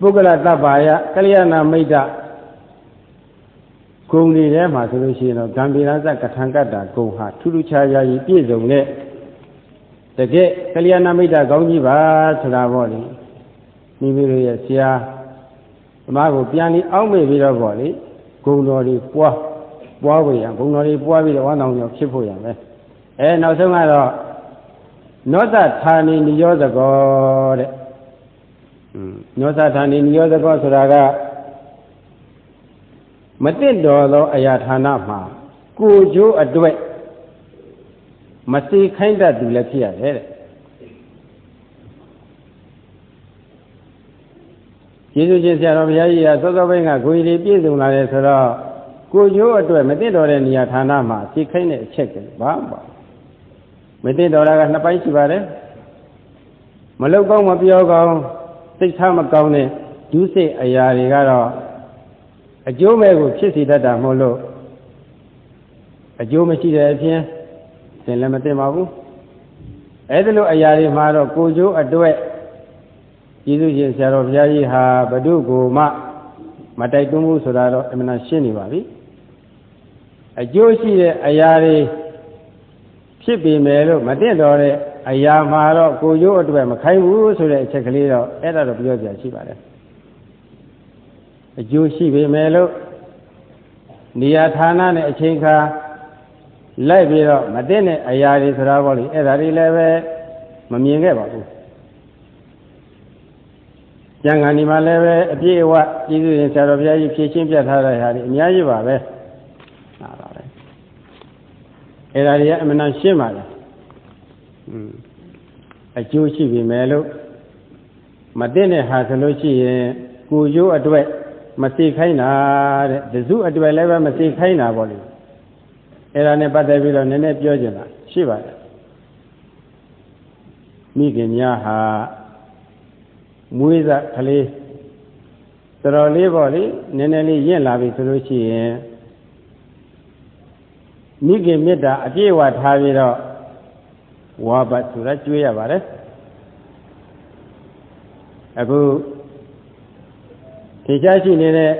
ပုဂ္ဂလတ္တပါယကလျာဏမိတ်တဂုံတွေထဲမှာဆိုလို့ရှိရင်တော့ဂံဗီရဇကထံကတ္တာဂုံဟာထူးထူးခြားခြားကြီးပြည့်စုံတဲ့တကယ်ကလျာဏမိတ်တာကောင်းကြီးပါဆိုတာပေါ့လေမိမိတို့ရဲ့ဆရာဓမ္မကိုပြန်ပြီးအောက်မေ့ပြီးတော့ပေါ့လေဂုံတော်တွေပွားပွားဖို့ရဂုံတော်တွေပွားပြီးတော့ဝမ်းတောင်ကျော်ဖြစ်ဖို့ရမယ်အဲနောက်ဆုံးကတော့နောသဌာနီနိယောဇကောတဲ့ နောသဌာနီနိယောဇကောဆိုတာကမတင့်တော်သောအရာဌာနမှာကိုကျိုးအတွက်မစီခိုင်းတတ်သူလည်းဖြစ်ရတယ်တဲ့ကျေးဇူးရှင်ဆရာတော်ဘုရားကြီးကသောသောဘိန်းကကိုကြီးပြည့်စုံလာတယ်ဆိုတော့ကိုကျိုးအတွက်မတင့်တော်တဲ့နေရာဌာနမှာစီခိုင်းတဲ့အချက်ကဘာမှမတင့်တော်တာကနှစ်ပိုင်းရှိပါတယ်မလောက်ကောင်းမပြောကောင်း စိတ်ထားမကောင်းတဲ့ဒုစိတ်အရာတွေကတော့အကျိုးမဲ့ကိုဖြစ်စေတတ်တာမဟုတ်လို့အကျိုးမရှိတဲ့အပြင်သင်လည်းမသိပါဘူးအဲ့ဒီလိုအရာတွေမှာတော့ကိုကျိုးအတွက်ကျေးဇူးရှင်ဆရာတော်ဘုရားကြီးဟာဘု து ကိုမှမတိုက်တွန်းဘူးဆိုတာတော့အမှန်ရှင်းနေပါပြီအကျိုးရှိတဲ့အရာတွေဖြစ်ပေမဲ့လို့မတင့်တော်တဲ့ အရာမှာတော့ကိုကျိုးအတွက်မခိုင်းဘူးဆိုတဲ့အချက်ကလေးတော့အဲ့ဒါတော့ပြောပြရှိပါတယ်အကျိုးရှိပေမဲ့လို့နေရာဌာနနဲ့အချိန်ခါလိုက်ပြီးတော့မတင့်တဲ့အရာတွေဆိုတာပေါ့လေအဲ့ဒါတွေလည်းပဲမမြင်ခဲ့ပါဘူးကျန်ကန်ဒီမှာလည်းပဲအပြည့်အဝကျေးဇူးရှင်ဆရာတော်ဘုရားကြီးဖြည့်ရှင်းပြထားတဲ့ဟာတွေအများကြီးပါပဲဟာပါပဲအဲ့ဒါတွေကအမှန်တန်ရှင်းပါလားอืม အကျိုးရှိပြီမဲ့လို့မတင့်တဲ့ဟာဆိုလို့ရှိရင်ကိုကျိုးအတွက်မသိခိုင်းတာတဲ့တစုအတွက်လည်းပဲမသိခိုင်းတာပေါ့လေအဲ့ဒါနဲ့ပတ်သက်ပြီးတော့နည်းနည်းပြောချင်တာရှိပါတယ်မိခင်များဟာမွေးစားကလေးတော်တော်လေးပေါ့လေနည်းနည်းလေးရင့်လာပြီဆိုလို့ရှိရင်မိခင်မေတ္တာအပြည့်အဝထားပြီးတော့ ဝါဘတ်ဆိုတာကျွေးရပါတယ်အခုထေရှားရှိနေတဲ့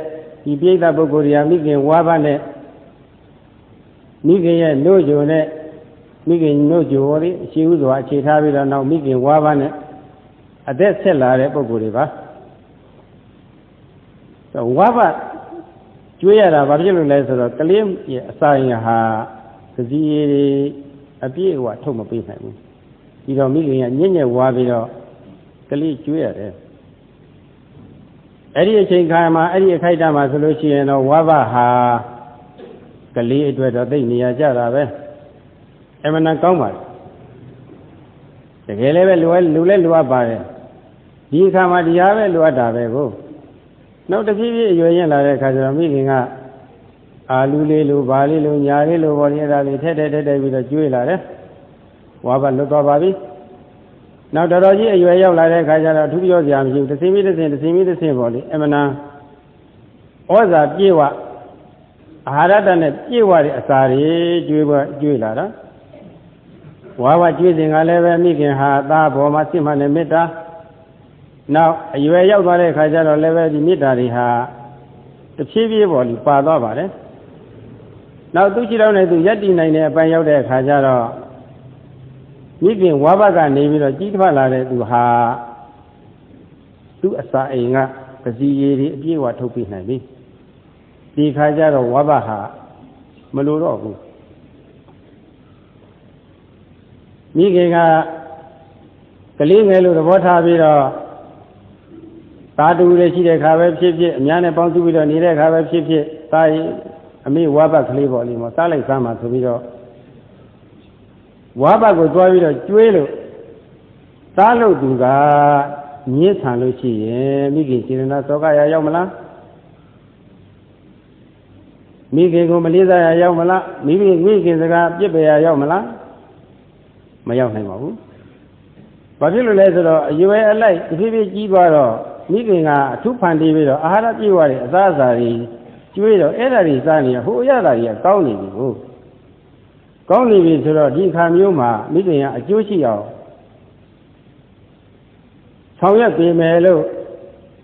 ဒီပြိဿပုဂ္ဂိုလ်တွေကမိခင်ဝါဘတ်နဲ့မိခင်ရဲ့နှုတ်ကြုံနဲ့မိခင်နှုတ်ကြုံဟောဒီအရှိဥစွာအခြေထားပြီးတော့နောက်မိခင်ဝါဘတ်နဲ့အသက်ဆက်လာတဲ့ပုဂ္ဂိုလ်တွေပါဝါဘတ်ကျွေးရတာဘာဖြစ်လို့လဲဆိုတော့ကလေးရဲ့အစာရင်ဟာသတိရည် အပြည့်အဝထုတ်မပေးနိုင်ဘူးဒီတော့မိခင်ကညဉ့်ညက်ဝါပြီးတော့ကလေးကျွေးရတယ်အဲ့ဒီအချိန်ခါမှာအဲ့ဒီအခိုက်အတန့်မှာဆိုလို့ရှိရင်တော့ဝါဘဟာကလေးအတွက်တော့သိနေရကြတာပဲအမှန်တန်ကောင်းပါလေတကယ်လည်းပဲလူလူလည်းလူအပ်ပါတယ်ဒီအခါမှာတရားပဲလူအပ်တာပဲကိုနောက်တစ်ပြေးပြေးအရွယ်ရင်လာတဲ့အခါကျတော့မိခင်က အာလူလေးလိုဘာလေးလိုညာလေးလိုပေါ်နေတာလေးထက်ထက်ထက်ထက်ပြီးတော့ကျွေးလာတယ်ဝါဘလွတ်သွားပါပြီနောက်တော်တော်ကြီးအရွယ်ရောက်လာတဲ့အခါကျတော့အထူးပြောစရာမရှိဘူးတစ်စင်းပြီးတစ်စင်းတစ်စင်းပြီးတစ်စင်းပေါ်လေအမှန်တန်ဩဇာပြေဝအာဟာရတနဲ့ပြေဝတဲ့အစာတွေကျွေးပွားကျွေးလာတာဝါဘကျွေးစဉ်ကလည်းပဲမိခင်ဟာသားပေါ်မှာစိတ်မှန်တဲ့မေတ္တာနောက်အရွယ်ရောက်သွားတဲ့အခါကျတော့လည်းပဲဒီမေတ္တာတွေဟာတဖြည်းဖြည်းပေါ်လီပါသွားပါတယ် နောက်သူရှိတော့နေသူယက်တည်နိုင်တဲ့အပိုင်းရောက်တဲ့အခါကျတော့မိခင်ဝါဘကနေပြီးတော့ကြီးထွားလာတဲ့သူဟာသူ့အစာအိမ်ကပစီရည်တွေအပြည့်အဝထုတ်ပြနိုင်ပြီဒီခါကျတော့ဝါဘဟာမလိုတော့ဘူးမိခင်ကကလေးငယ်လို့သဘောထားပြီးတော့သာတူတွေရှိတဲ့ခါပဲဖြစ်ဖြစ်အများနဲ့ပေါင်းစုပြီးတော့နေတဲ့ခါပဲဖြစ်ဖြစ်သာရင် အမေဝါဘကလေးပေါ့လေမစားလိုက်စားမှဆိုပြီးတော့ဝါဘကိုတွားပြီးတော့ကျွေးလို့စားလို့သူကညစ်ဆန်လို့ရှိရင်မိခင်စေတနာသောကရရောက်မလားမိခင်ကိုမလေးစားရရောက်မလားမိခင်မိခင်စကားပြစ်ပယ်ရရောက်မလားမရောက်နိုင်ပါဘူးဘာဖြစ်လို့လဲဆိုတော့အရွယ်အလိုက်တဖြည်းဖြည်းကြီးသွားတော့မိခင်ကအထုဖန်တီးပြီးတော့အာဟာရပြည့်ဝတဲ့အသားအစာတွေ ကျွေးတော့အဲ့ဒါတွေစားနေရဟိုအရသာတွေကကောင်းနေပြီကိုကောင်းနေပြီဆိုတော့ဒီခါမျိုးမှာမိခင်ကအကျိုးရှိအောင်ဆောင်ရွက်ပေးမယ်လို့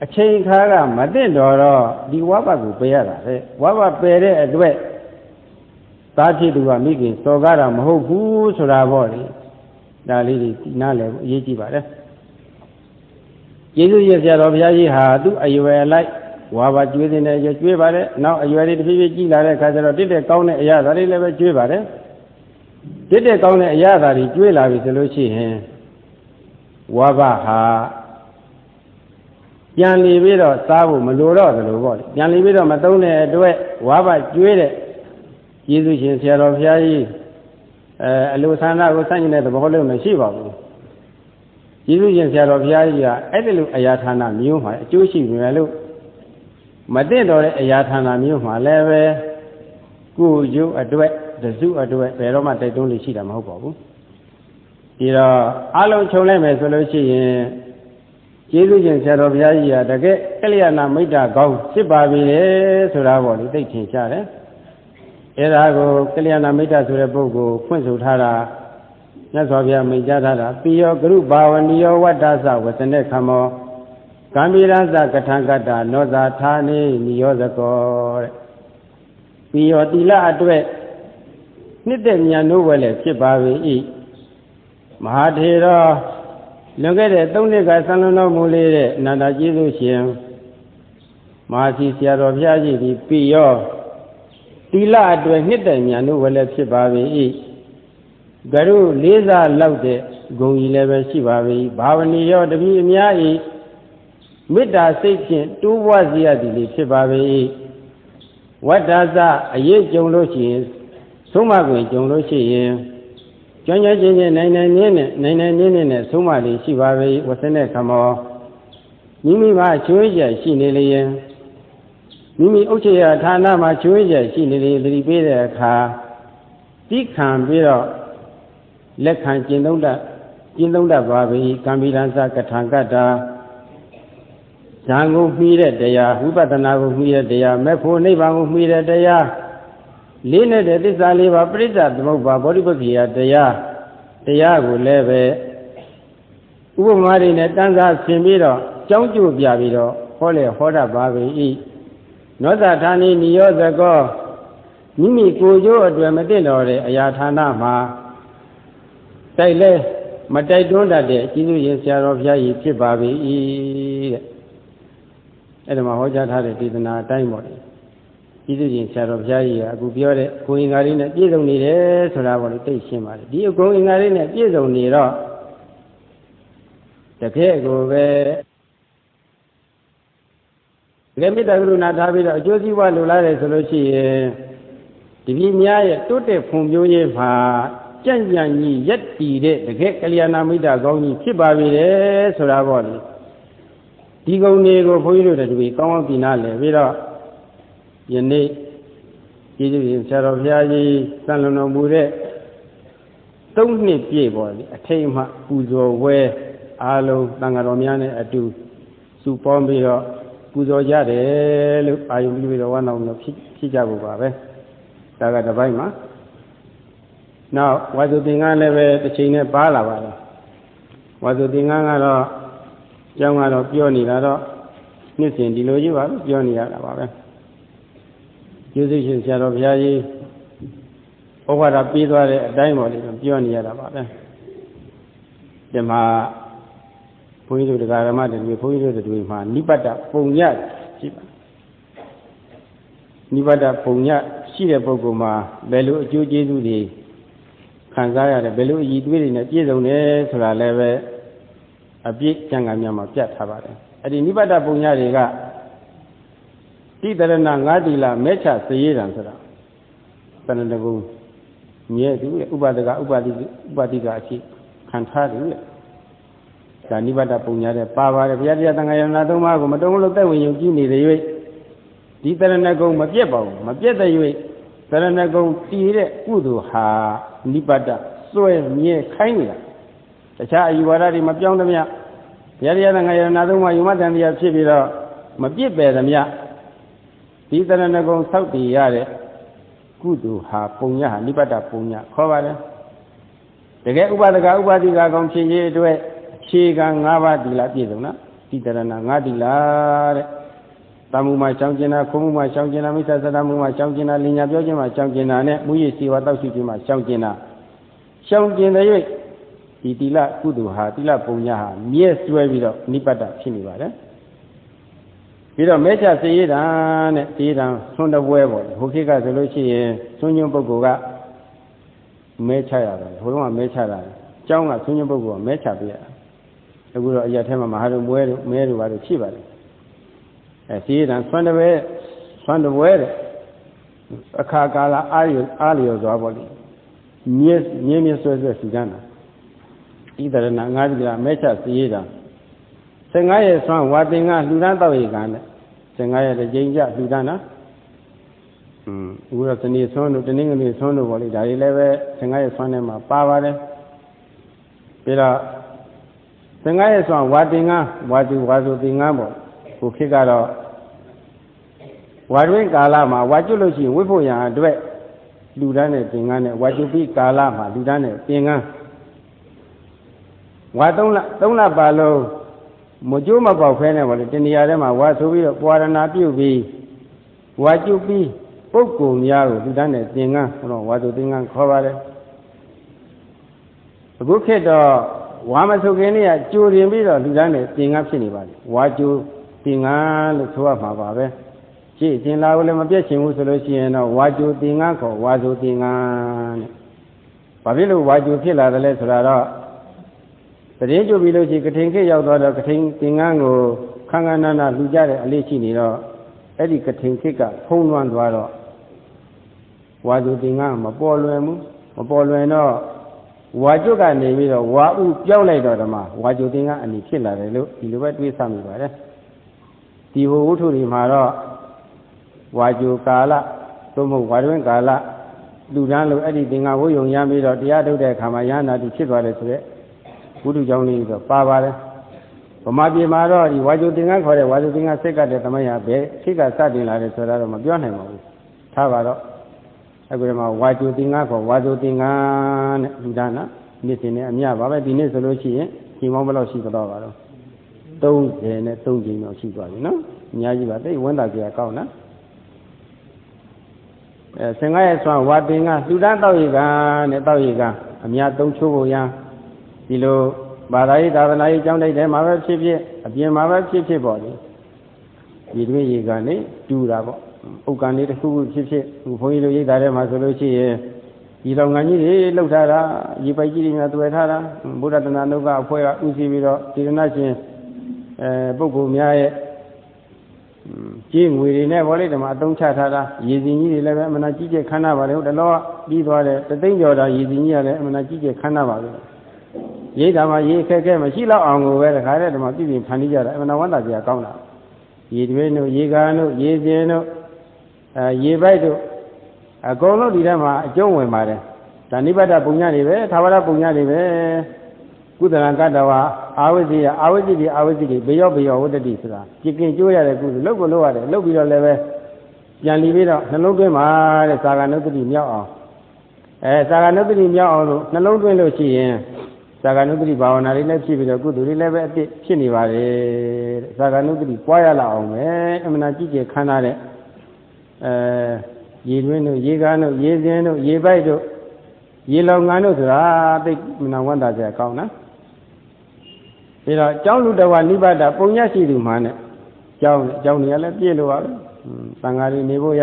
အချိန်ခါကမသိတော့တော့ဒီဝဘကိုပယ်ရတာပဲဝဘပယ်တဲ့အတွက်သားဖြစ်သူကမိခင်စော်ကားတာမဟုတ်ဘူးဆိုတာပေါ့လေဒါလေးတွေနားလည်အရေးကြီးပါတယ်ကျေးဇူးရဆရာတော်ဘုရားကြီးဟာသူ့အရွယ်လိုက် ဝါပါကျွေးတဲ့ရွယ်ကျွေးပါတယ်နောက်အရွယ်လေးတစ်ဖြည်းဖြည်းကြီးလာတဲ့အခါကျတော့တစ်တဲ့ကောင်းတဲ့အရာဒါလေးလည်းပဲကျွေးပါတယ်တစ်တဲ့ကောင်းတဲ့အရာဒါတွေကျွေးလာပြီဆိုလို့ရှိရင်ဝါဘဟာပြန်လီပြီးတော့စားဖို့မလိုတော့သလိုပေါ့လေပြန်လီပြီးတော့မသုံးတဲ့အတွက်ဝါဘကျွေးတဲ့ကျေးဇူးရှင်ဆရာတော်ဘုရားကြီးအဲအလိုဆန္ဒကိုစန့်ကျင်တဲ့သဘောလုံးမရှိပါဘူးကျေးဇူးရှင်ဆရာတော်ဘုရားကြီးကအဲ့ဒီလိုအရာဌာနမျိုးမှာအကျိုးရှိပြီလေ လို့မသိတော်တဲ့အရာဌာနမျိုးမှာလည်းပဲကိုယ်ကျိုးအတွက်တစုအတွက်ဘယ်တော့မှတိုက်တွန်းလို့ရှိတာမဟုတ်ပါဘူးဒီတော့အလုံးခြုံလိုက်မယ်ဆိုလို့ရှိရင်ကျေးဇူးရှင်ဆရာတော်ဘုရားကြီးဟာတကယ်ကလျာဏမိတ်တာကောင်းဖြစ်ပါပြီလေဆိုတာပေါ့လေသိထင်ရှားတယ်အဲဒါကိုကလျာဏမိတ်တာဆိုတဲ့ပုဂ္ဂိုလ်ဖွင့်ဆိုထားတာမြတ်စွာဘုရားမိန့်ကြားထားတာပိယောဂရုဘာဝနိယောဝတ္တသဝစနေခမော ကံမီရသကထံကတ္တနောသာဌာနေနိယောဇကောတဲ့ပိယောတိလအတွက်နှစ်သက်ဉာဏ်တို့ဝဲလည်းဖြစ်ပါ၏မဟာထေရလွန်ခဲ့တဲ့၃နှစ်ကဆံလုံးတော်မူလေးတဲ့အနန္တကျေးဇူးရှင်မဟာစီဆရာတော်ဘုရားကြီးဒီပိယောတိလအတွက်နှစ်သက်ဉာဏ်တို့ဝဲလည်းဖြစ်ပါ၏ဂရုလေးစားလောက်တဲ့ဂုံကြီးလည်းပဲရှိပါပြီဘာဝနီရောတပည့်အများဤ မေတ္တာစိတ်ဖြင့်တိုးပွားစေရသည်လေဖြစ်ပါပြီဝတ္တာစအရေးကြုံလို့ရှိရင်သုံးမကွင်ကြုံလို့ရှိရင်ကျွမ်းကျွမ်းချင်းချင်းနိုင်နိုင်နင်းနဲ့နိုင်နိုင်နင်းနဲ့သုံးမလေးရှိပါပြီဝဆနဲ့ခမောမိမိမှာချွေးရရှိနေလျင်မိမိဥစ္စေယဌာနမှာချွေးရရှိနေလေသတိပေးတဲ့အခါတိခံပြီးတော့လက်ခံကျင့်သုံးတတ်ကျင့်သုံးတတ်ပါပြီကံမိရန်စကထာကတ္တာ ဇံကိုမှီတဲ့တရားဝိပဿနာကိုမှီတဲ့တရားမေဖို့နိဗ္ဗာန်ကိုမှီတဲ့တရားလေးနဲ့တဲ့သစ္စာလေးပါပရိစ္ဆသမုပ္ပါဗောဓိပက္ခိယတရားတရားကိုလည်းပဲဥပမာတွေနဲ့တန်းစားဆင်ပြီးတော့ကြောင်းကျို့ပြပြီးတော့ဟောလေဟောတတ်ပါပြီနောသဌာနီနိယောဇကောမိမိကိုယ်ကျိုးအတွက်မသိတော်တဲ့အရာဌာနမှာတိုက်လဲမတိုက်တွန်းတတ်တဲ့ကျေးဇူးရှင်ဆရာတော်ဘုရားကြီးဖြစ်ပါပြီတဲ့ အဲ့ဒါမှဟောကြားထားတဲ့ဒေသနာအတိုင်းပေါ့လေကျေးဇူးရှင်ဆရာတော်ဘုရားကြီးကအခုပြောတဲ့ကိုင်္ဂါလေးနဲ့ပြည့်စုံနေတယ်ဆိုတာပေါ့လေသိရှင်းပါလေဒီအကုန်အင်္ဂါလေးနဲ့ပြည့်စုံနေတော့တကယ်ကိုပဲတကယ်မေတ္တာကရုဏာထားပြီးတော့အကျိုးစီးပွားလိုလားတယ်ဆိုလို့ရှိရင်ဒီပြည်များရဲ့တိုးတက်ဖွံ့ဖြိုးရေးမှာကြံ့ကြံ့ကြီးရက်တည်တဲ့တကယ်ကလျာဏမိတ်တာကောင်းကြီးဖြစ်ပါပြီလေဆိုတာပေါ့လေ ဒီကုံတွေကိုဘုန်းကြီးတို့တည်းကောင်းကောင်းပြနာလဲပြီးတော့ယနေ့ကျေးဇူးရှင်ဆရာတော်ဘုရားကြီးစံလွန်တော်မူတဲ့သုံးနှစ်ပြည့်ပေါ်လေအထိတ်မှပူဇော်ဝဲအားလုံးတန်ဃာတော်များနဲ့အတူစုပေါင်းပြီးတော့ပူဇော်ကြတယ်လို့အာယုံပြုပြီးတော့ဝမ်းတော်မျိုးဖြစ်ဖြစ်ကြဖို့ပါပဲဒါကတစ်ပိုင်းမှာနောက်ဝါစုသင်္ကန်းလည်းပဲတစ်ချိန်နဲ့ပါလာပါလားဝါစုသင်္ကန်းကတော့ ကျောင်းကတော့ပြောနေတာတော့နှစ်စဉ်ဒီလိုကြီးပါလို့ပြောနေရတာပါပဲကျေးဇူးရှင်ဆရာတော်ဘုရားကြီးဩဝါဒပေးသွားတဲ့အတိုင်းပေါ်လေးပြောနေရတာပါပဲဒီမှာဘုန်းကြီးတို့တရားဓမ္မတွေဘုန်းကြီးတို့တွေမှာနိဗ္ဗတပုံညရှိပါနိဗ္ဗတပုံညရှိတဲ့ပုဂ္ဂိုလ်မှာဘယ်လိုအကျိုးကျေးဇူးတွေခံစားရတယ်ဘယ်လိုအည်သွေးတွေနဲ့ပြည့်စုံတယ်ဆိုတာလည်းပဲ အပြည့်ကျန်ကများမှာပြတ်ထားပါတယ်အဲ့ဒီနိဗ္ဗတပုံညတွေကတိတရဏငါးတိလမဲချစရေတံဆိုတာတဏ္ဍကုမြဲသူဥပဒကဥပတိဥပတိကအရှိခံထားတယ်လေဒါနိဗ္ဗတပုံညာတဲ့ပါပါတယ်ဘုရားတရားသံဃာယနာသုံးပါးကိုမတုံးလို့သက်ဝင်ယုံကြည်နေတယ်၍ဒီတရဏဂုံမပြတ်ပါဘူးမပြတ်တဲ့၍တရဏဂုံတည်တဲ့ကုသိုလ်ဟာနိဗ္ဗတစွဲမြဲခိုင်းနေတာ တခြားအယူဝါဒတွေမပြောင်းသမျှဘုရားတရားသံဃာယနာသုံးပါးယုံမတန်တရားဖြစ်ပြီးတော့မပြစ်ပယ်သမျှဒီတရဏဂုံဆောက်တည်ရတဲ့ကုသိုလ်ဟာပုံညဟာနိဗ္ဗတပုံညခေါ်ပါတယ်တကယ်ဥပဒကဥပတိကကောင်ဖြစ်ရေးအတွက်ခြေက၅ပါးသီလပြည့်စုံလားတိတရဏ၅သီလတဲ့တမှုမှာရှောင်ကျင်တာခုံမှုမှာရှောင်ကျင်တာမိစ္ဆာသတ္တမှုမှာရှောင်ကျင်တာလင်ညာပြောခြင်းမှာရှောင်ကျင်တာနဲ့မူရည်စီဝါတောက်ရှိခြင်းမှာရှောင်ကျင်တာရှောင်ကျင်တဲ့၍ ဒီတိလကုသိုလ်ဟာတိလပုံညာဟာမြဲစွဲပြီးတော့နိဗ္ဗတဖြစ်နေပါတယ်ပြီးတော့မဲချစေရတာနဲ့စေရတာဆွန်းတပွဲပေါ့ဟိုခေတ်ကဆိုလို့ရှိရင်ဆွန်းညွန့်ပုဂ္ဂိုလ်ကမဲချရတယ်ဟိုတုန်းကမဲချတာကျောင်းကဆွန်းညွန့်ပုဂ္ဂိုလ်ကမဲချပေးရတာအခုတော့အရာထဲမှာမဟာတို့မွဲတို့မဲတို့ဘာတို့ရှိပါတယ်အဲစေရတာဆွန်းတပွဲဆွန်းတပွဲတဲ့အခါကာလအာရအားလျော်စွာပေါ့လေမြဲမြဲမြဲဆွဲဆွဲစီကန်းတာ ဣဒရဏငါးပြာမဲချစေရတာ15ရက်ဆွမ်းဝါတင်ကလှူဒန်းတော့ရေကနဲ့15ရက်တစ်ကြိမ်ကြလှူဒန်းနော်อืมအခုတော့တနေ့ဆွမ်းတို့တနေ့ငနေ့ဆွမ်းတို့ပေါ့လေဒါတွေလည်းပဲ15ရက်ဆွမ်းထဲမှာပါပါတယ်ပြီးတော့15ရက်ဆိုဝါတင်ငန်းဝါကျူဝါဆိုတင်ငန်းပေါ့ကိုခေတ်ကတော့ဝါတွင်းကာလမှာဝါကျွတ်လို့ရှိရင်ဝိဖို့ရန်အတွက်လူတန်းနဲ့တင်ငန်းနဲ့ဝါကျွပြီးကာလမှာလူတန်းနဲ့တင်ငန်း ဝါ3လ3လပါလုံးမကြိုးမပေါက်ဖဲနဲ့ဗောလေတဏှာထဲမှာဝါဆိုပြီးတော့ပွာရဏပြုတ်ပြီးဝါကျွပြီးပုဂ္ဂိုလ်များကိုလူတန်းနဲ့တင်ငန်းဟောဝါဆိုတင်ငန်းခေါ်ပါတယ်အခုခေတ်တော့ဝါမဆုခင်လေးကကြိုတင်ပြီးတော့လူတန်းနဲ့တင်ငန်းဖြစ်နေပါလေဝါကြိုတင်ငန်းလို့ဆိုရမှာပါပဲကြည့်တင်လာကိုလည်းမပြတ်ချင်ဘူးဆိုလို့ရှိရင်တော့ဝါကြိုတင်ငန်းခေါ်ဝါဆိုတင်ငန်းတဲ့ဘာဖြစ်လို့ဝါကြိုဖြစ်လာတယ်လဲဆိုတာတော့ တရင်ကြိုပြီးလို့ရှိရင်ကထိန်ခေတ်ရောက်သွားတော့ကထိန်တင်ငန်းကိုခန်းခန်းနာနာလူကြတဲ့အလေးရှိနေတော့အဲ့ဒီကထိန်ခေတ်ကဖုံးလွှမ်းသွားတော့ဝါကြိုတင်ငန်းမပေါ်လွယ်ဘူးမပေါ်လွယ်တော့ဝါကျွတ်ကနေပြီးတော့ဝါဥပြောင်းလိုက်တော့ဓမ္မဝါကျွတ်တင်ကအနိဖြစ်လာတယ်လို့ဒီလိုပဲတွေးဆမိပါတယ်ဒီဟိုဝုထုတွေမှာတော့ဝါကျွကာလသို့မဟုတ်ဝါတွင်ကာလလူတန်းလို့အဲ့ဒီသင်္ဃဝုယုံရမ်းပြီးတော့တရားထုတ်တဲ့အခါမှာရဟနာတိဖြစ်သွားတယ်ဆိုရက် ဝုထုကြောင့်လေးတော့ပါပါတယ်ဗမာပြည်မှာတော့ဒီဝါကျွသင်္ကခေါ်တဲ့ဝါကျွသင်္ကစိတ်ကတဲ့သမယဘယ်ခိကစတင်လာတယ်ဆိုတာတော့မပြောနိုင်ပါဘူးထားပါတော့အခုဒီမှာဝါကျွသင်္ကခေါ်ဝါကျွသင်္ကနဲ့လူတန်းနာနေ့စဉ်နဲ့အမြပါပဲဒီနေ့ဆိုလို့ရှိရင်ဒီမောင်းဘယ်လောက်ရှိတော့ပါတော့30နဲ့3ချိန်တော့ရှိသွားပြီနော်အများကြီးပါသိဝန်းတာကြာကောင်းနော်အဲ15ရက်ဆွမ်းဝါတင်ကလူတန်းတောက်ရီကနဲ့တောက်ရီကအများသုံးချိုးဖို့ရန် ဒီလိုဘာသာရေးသာသနာရေးကျောင်းတိုက်ထဲမှာပဲဖြစ်ဖြစ်အပြင်မှာပဲဖြစ်ဖြစ်ပေါ့လေဒီတွင်ရေကနေတူတာပေါ့ဥက္ကံလေးတစ်ခုခုဖြစ်ဖြစ်ဘုန်းကြီးတို့ရိတ်တာထဲမှာဆိုလို့ရှိရင်ဒီလောင်ငန်းကြီးတွေလှုပ်ထားတာရေပိုက်ကြီးတွေများတွေ့ထားတာဘုရားတဏ္ဍနုကအဖွဲ့ကဥသိပြီးတော့ဒီရဏရှင်အဲပုဂ္ဂိုလ်များရဲ့ကြီးငွေတွေနဲ့ဗောလေဓမ္မအသုံးချထားတာရည်စင်ကြီးတွေလည်းပဲအမှန်တကြီးကျယ်ခမ်းနားပါလေဟုတ်တယ်လို့ပြီးသွားတယ်တသိန်းကျော်တာရည်စင်ကြီးကလည်းအမှန်တကြီးကျယ်ခမ်းနားပါလေ ရိတ်တာမှာရေခက်ခဲမရှိတော့အောင်ကိုပဲတခါတည်းဓမ္မပြည်ပြင်ဖန်တီးကြတာအမှန်တဝန္တာကြာကောင်းတာရေတွင်းတို့ရေကန်တို့ရေစင်တို့အဲရေပိုက်တို့အကုန်လုံးဒီထဲမှာအကျုံးဝင်ပါတယ်ဒါနိဗ္ဗာန်ပုံညာတွေပဲသာဝရပုံညာတွေပဲကုသလံကတ္တဝါအာဝိဇ္ဇိယအာဝိဇ္ဇိတိအာဝိဇ္ဇိတိဘေယောဘေယောဝတ္တတိဆိုတာပြကင်ကျိုးရတဲ့ကုသလုပ်ကိုလုပ်ရတယ်လုပ်ပြီးတော့လည်းပဲပြန်လီပြီးတော့နှလုံးသွင်းပါတဲ့သာဂနုတ္တိမြောက်အောင်အဲသာဂနုတ္တိမြောက်အောင်လို့နှလုံးသွင်းလို့ရှိရင် သာဂနုတ္တိဘာဝနာလေးနဲ့ဖြစ်ပြီးတော့ကုသိုလ်လေးလည်းပဲအစ်ဖြစ်နေပါလေတဲ့သာဂနုတ္တိပွားရလာအောင်ပဲအမှန်တကြည့်ကြခမ်းထားတဲ့အဲရေတွင်းတို့ရေကားတို့ရေစင်းတို့ရေပိုက်တို့ရေလောင်ငန်းတို့ဆိုတာသိမနာဝန္တာကြကောင်းနော်ပြီးတော့ကျောင်းလူတော်ကနိဗ္ဗာန်ပုံညရှိသူမှနဲ့ကျောင်းကျောင်းနေရလဲပြည့်လို့ပါပဲသံဃာတွေနေဖို့ရ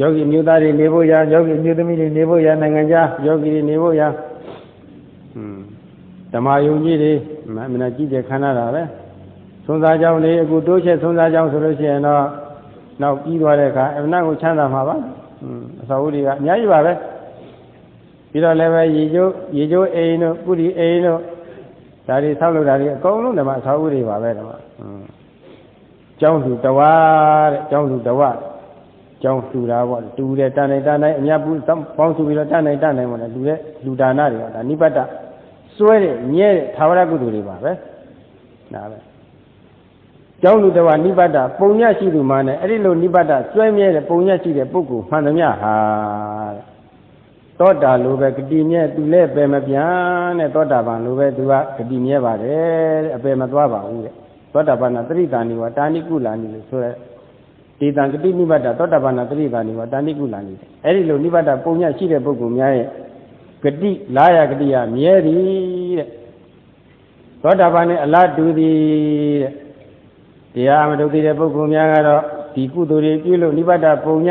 ယောဂီမျိုးသားတွေနေဖို့ရယောဂီမျိုးသမီးတွေနေဖို့ရနိုင်ငံခြားယောဂီတွေနေဖို့ရ ဓမ္မယုံကြီးတွေမမနာကြည့်တဲ့ခန္ဓာတာပဲသုံးစားကြောင်းတွေအခုတိုးချက်သုံးစားကြောင်းဆိုလို့ရှိရင်တော့နောက်ပြီးသွားတဲ့အခါအမနာကိုချမ်းသာမှာပါအစာဝုတွေကအများကြီးပါပဲပြီးတော့လည်းပဲရေကျိုးရေကျိုးအိမ်တို့ကုတီအိမ်တို့ဒါတွေဆောက်လုပ်တာတွေအကုန်လုံးဓမ္မအဆောက်အဦတွေပါပဲဓမ္မကျောင်းသူတဝါတဲ့ကျောင်းသူတဝါကျောင်းသူတာပေါ့တူတယ်တန်နိုင်တန်နိုင်အများပူပေါင်းစုပြီးတော့တန်နိုင်တန်နိုင်ပေါ့လေလူတဲ့လူဒါနတွေကဒါနိဗ္ဗတ စွဲတဲ့ညဲတဲ့သာဝရကုသိုလ်တွေပါပဲဒါပဲကျောင်းလူတဝါနိဗ္ဗတပုံညရှိသူမှနဲ့အဲ့ဒီလိုနိဗ္ဗတစွဲမြဲတဲ့ပုံညရှိတဲ့ပုဂ္ဂိုလ်မှန်သမျှဟာတဲ့သောတာလိုပဲဂတိမြဲသူလည်းပဲမပြန်တဲ့သောတာပန်လိုပဲသူကဂတိမြဲပါတယ်တဲ့အပေမသွားပါဘူးတဲ့သောတာပန်သတိတာနိဝတာဏိကုလာနိလို့ဆိုရဲဒီတံဂတိနိဗ္ဗာန်သောတာပန်သတိတာနိဝတာဏိကုလာနိအဲ့ဒီလိုနိဗ္ဗာန်ပုံညရှိတဲ့ပုဂ္ဂိုလ်များရဲ့ ဂတိလာရဂတိယမြဲသည်တဲ့သောတာပန်နဲ့အလားတူသည်တဲ့တရားမထုတ်သေးတဲ့ပုဂ္ဂိုလ်များကတော့ဒီကုသိုလ်တွေပြုလို့နိဗ္ဗာန်ပုံည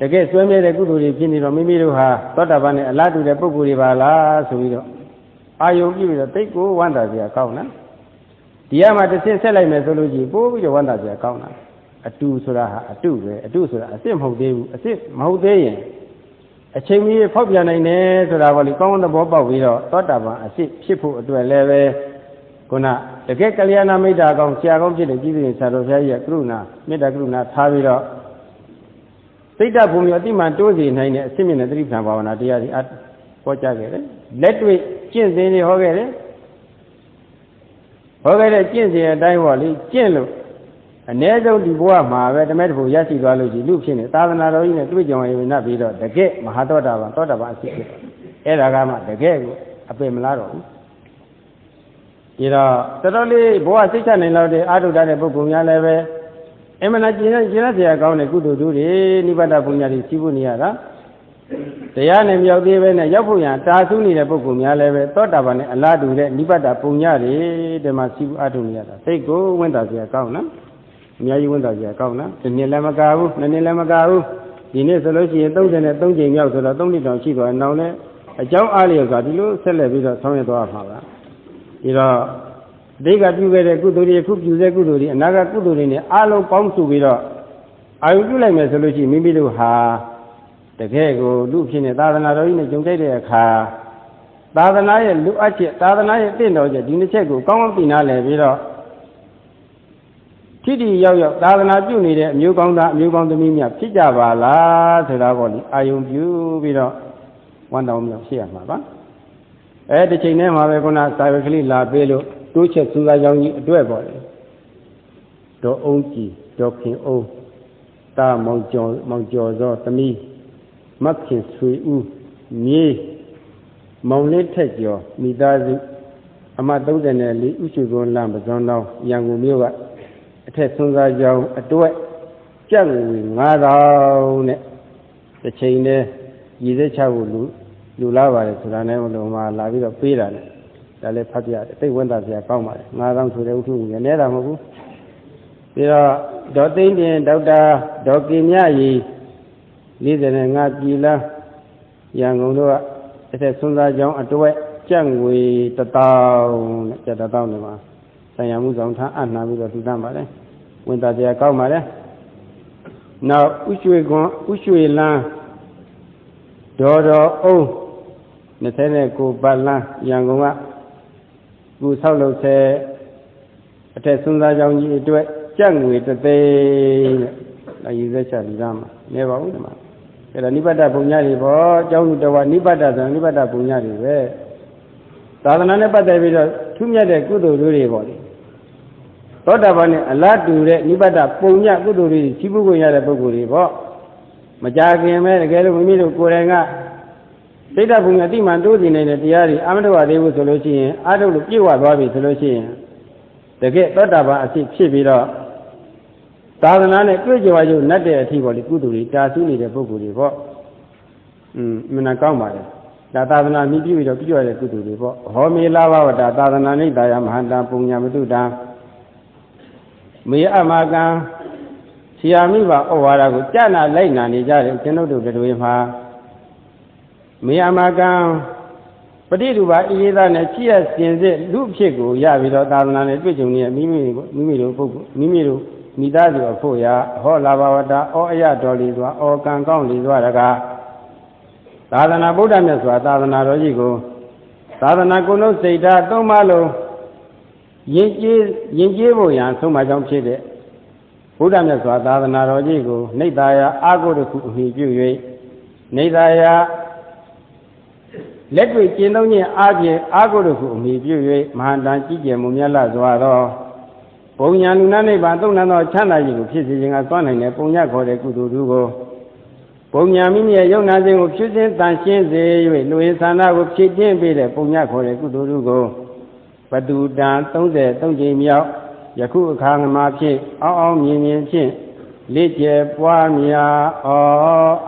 တကယ်ဆွဲမြဲတဲ့ကုသိုလ်တွေဖြစ်နေတော့မိမိတို့ဟာသောတာပန်နဲ့အလားတူတဲ့ပုဂ္ဂိုလ်တွေပါလားဆိုပြီးတော့အာယုံပြုပြီးတော့တိတ်ကိုဝမ်းသာစရာကောင်းနော်ဒီကမှတစ်ဆင့်ဆက်လိုက်မယ်ဆိုလို့ကြီးပိုးပြီးတော့ဝမ်းသာစရာကောင်းတာအတူဆိုတာဟာအတုပဲအတုဆိုတာအစ်စ်မဟုတ်သေးဘူးအစ်စ်မဟုတ်သေးရင် အချိန်မီဖောက်ပြန်နိုင်တယ်ဆိုတာကလေကောင်းကောင်းသဘောပေါက်ပြီးတော့သောတာပန်အစ်စ်ဖြစ်ဖို့အတွက်လည်းပဲခုနတကယ်ကလျာဏမိတ်တာကောင်းဆရာကောင်းဖြစ်တဲ့ကြီးပြည်ဆရာတော်ဘုရားကြီးကကရုဏာမေတ္တာကရုဏာထားပြီးတော့စိတ်ဓာတ်ဘုံမျိုးအတိမှန်တိုးစေနိုင်တဲ့အစစ်မြင့်တဲ့သတိပ္ပံဘာဝနာတရားတွေအဟောကြားခဲ့တယ်လက်တွေ့ကျင့်စဉ်တွေဟောခဲ့တယ်ဟောခဲ့တဲ့ကျင့်စဉ်အတိုင်းပေါ့လေကျင့်လို့ အ ਨੇ ဆုံးဒီဘဝမှာပဲတမဲတဖို့ရရှိသွားလို့ရှိလူဖြစ်နေသာသနာတော်ကြီးနဲ့တွေ့ကြုံရရင်ပြီးတော့တကယ်မဟာတောတာပါတောတာပါအဖြစ်ဖြစ်အဲ့ဒါကမှတကယ်ကိုအပင်မလားတော့ဘူးဒီတော့တော်တော်လေးဘဝစိတ်ချနိုင်လောက်တဲ့အာထုတတဲ့ပုဂ္ဂိုလ်များလည်းပဲအမှန်တရားကျင့်ကျင့်ရစရာကောင်းတဲ့ကုသိုလ်တွေနိဗ္ဗာန်ဘုံညာတွေစီးဖို့နေရတာတရားနဲ့မြောက်သေးပဲနဲ့ရောက်ဖို့ရန်တာဆုနေတဲ့ပုဂ္ဂိုလ်များလည်းပဲသောတာပန်နဲ့အလားတူတဲ့နိဗ္ဗာန်ပုံညတွေဒီမှာစီးဖို့အထုနေရတာစိတ်ကိုဝင်တာစရာကောင်းနော် အများကြီးဝင်တာစရာကောင်းနော်ဒီနေ့လည်းမကဘူးနှစ်နေ့လည်းမကဘူးဒီနေ့ဆိုလို့ရှိရင်33ချိန်မြောက်ဆိုတော့3နှစ်တောင်ရှိသွားအောင်လည်းအကြောင်းအားလျော်စွာဒီလိုဆက်လက်ပြီးတော့ဆောင်းရသွားမှာပါဒီတော့အတိတ်ကပြုခဲ့တဲ့ကုသိုလ်တွေအခုပြုတဲ့ကုသိုလ်တွေအနာဂတ်ကုသိုလ်တွေနဲ့အလုံးပေါင်းစုပြီးတော့အာယုပြုလိုက်မယ်ဆိုလို့ရှိရင်မိမိတို့ဟာတကယ်ကိုလူဖြစ်နေသာသနာတော်ကြီးနဲ့ကြုံကြိုက်တဲ့အခါသာသနာရဲ့လူအပ်ချက်သာသနာရဲ့တင့်တော်ချက်ဒီနှစ်ချက်ကိုကောင်းကောင်းသိနာလည်ပြီးတော့ ထိတိရောက်ရောက်သာသနာပြုနေတဲ့အမျိုးကောင်းသားအမျိုးကောင်းသမီးများဖြစ်ကြပါလားဆိုတာပေါ့လေအာယုံပြုပြီးတော့ဝမ်းတောင်းမြောက်ဖြစ်ရမှာပါအဲတစ်ချိန်တည်းမှာပဲခုနစာရွက်ကလေးလာပေးလို့တိုးချက်စူးစားကြောင်းကြီးအတွက်ပေါ့လေဒေါ်အုံးကြည်ဒေါ်ခင်အုံးတာမောင်ကျော်မောင်ကျော်သောသမီးမခင်ဆွေဦးမြေးမောင်လေးထက်ကျော်မိသားစုအမ34ဦးရှိကုန်းလမ်းပဇွန်တော်ရန်ကုန်မြို့က အထက်ဆွမ်းစားကြောင်းအတွက်ကြက်ငွေ9000နဲ့တစ်ချိန်တည်းရည်စက်ချဖို့လူလူလာပါတယ်ဆိုတာနဲ့ဘုလိုမှာလာပြီးတော့ပေးတာနဲ့ဒါလည်းဖတ်ပြတယ်သိဝန်တာစရာကောင်းပါတယ်9000ဆိုတဲ့ဥထုငွေနေတာမဟုတ်ဘူးပြီးတော့ဒေါ်သိန်းတင်ဒေါက်တာဒေါ်ကင်မြရီ45ပြည်လားရန်ကုန်တို့ကအထက်ဆွမ်းစားကြောင်းအတွက်ကြက်ငွေ1000နဲ့ကြက်1000နဲ့မှာ ဆံရမှုဆောင်ထားအပ်နှံပြီးတော့ထူတတ်ပါတယ်ဝင်တာတရားကောက်ပါတယ်နောက်ဥရွှေကွန်ဥရွှေလန်းဒေါ်တော်အုံး29ပတ်လန်းရန်ကုန်ကကုဆောက်လုပ်ဆဲအထက်စွန်းစားကြောင်းကြီးအတွက်ကြက်ငွေတသိန်းနဲ့ရည်သက်ချလူသားမှာနေပါဦးဒီမှာအဲ့ဒါနိဗ္ဗာန်ပုံညာတွေပေါ့ကျောင်းလူတော်ကနိဗ္ဗာန်ဆိုနိဗ္ဗာန်ပုံညာတွေပဲသာသနာနဲ့ပတ်သက်ပြီးတော့ထူးမြတ်တဲ့ကုသိုလ်တွေပေါ့လေ သောတာပန်နဲ့အလားတူတဲ့နိဗ္ဗာန်ပုံညကုသိုလ်တွေကြီးပုဂ္ဂိုလ်ရတဲ့ပုဂ္ဂိုလ်တွေပေါ့မကြခင်ပဲတကယ်လို့မိမိတို့ကိုယ်တိုင်ကစိတ်ဓာတ်ဘုံညာတိမှန်တိုးစီနေတဲ့တရားတွေအမတဝသေးဘူးဆိုလို့ရှိရင်အာထုလို့ပြည့်ဝသွားပြီဆိုလို့ရှိရင်တကယ်သောတာပန်အဖြစ်ဖြစ်ပြီးတော့သာသနာနဲ့တွေ့ကြွားရုံနဲ့တဲ့အထိပေါ့လေကုသိုလ်တွေတာဆူးနေတဲ့ပုဂ္ဂိုလ်တွေပေါ့อืมမနာကောင်းပါလေဒါသာသနာမြည်ပြီးတော့ပြည့်ဝတဲ့ကုသိုလ်တွေပေါ့ဟောမေလာဘဝတာသာသနာနိတာယမဟာတံပုံညာမတုတံ မေအမကံဆရာမိဘဩဝါဒကိုကြာနာလိုက်နာနေကြတယ်ကျွန်ုပ်တို့တွေမှာမေအမကံပဋိဒုပါအေးသားနဲ့ကြည့်ရစင်စစ်လူဖြစ်ကိုရပြီးတော့သာသနာနဲ့တွေ့ကြုံနေမိမိမိမိတို့ပုဂ္ဂိုလ်မိမိတို့မိသားစုအဖို့ရာဟောလာဘဝတာဩအယတော်လီစွာဩကံကောင်းလီစွာတကားသာသနာဗုဒ္ဓမြတ်စွာသာသနာတော်ကြီးကိုသာသနာကုဏုစိတ်ဓာတ်သုံးပါလုံး ယဉ်ကျေးယဉ်ကျေးဖို့ရန်ဆုံးမကြောင်းဖြစ်တဲ့ဘုရားမြတ်စွာသာသနာတော်ကြီးကိုနေသာယာအာဟုတခုအမိပြု၍နေသာယာလက်တွေ့ကျင့်သုံးခြင်းအားဖြင့်အာဟုတခုအမိပြု၍မဟာတန်ကြီးကျယ်မှုမြတ်လာစွာသောဘုံညာလူနာနိဗ္ဗာန်သုံးနံသောချမ်းသာခြင်းကိုဖြစ်စေခြင်းကသွမ်းနိုင်တဲ့ပုံညခေါ်တဲ့ကုသိုလ်သူကိုဘုံညာမိမိရဲ့ယုံနာခြင်းကိုဖြစ်စဉ်တန်ရှင်းစေ၍လူရင်းသန္တာကိုဖြည့်တင်းပေးတဲ့ပုံညခေါ်တဲ့ကုသိုလ်သူကို ဘတူတန်33ကြိမ်မြောက်ယခုအခါမှာဖြင့်အောင်းအောင်မြင်မြင်ဖြင့်လက်ကျဲပွားများဩ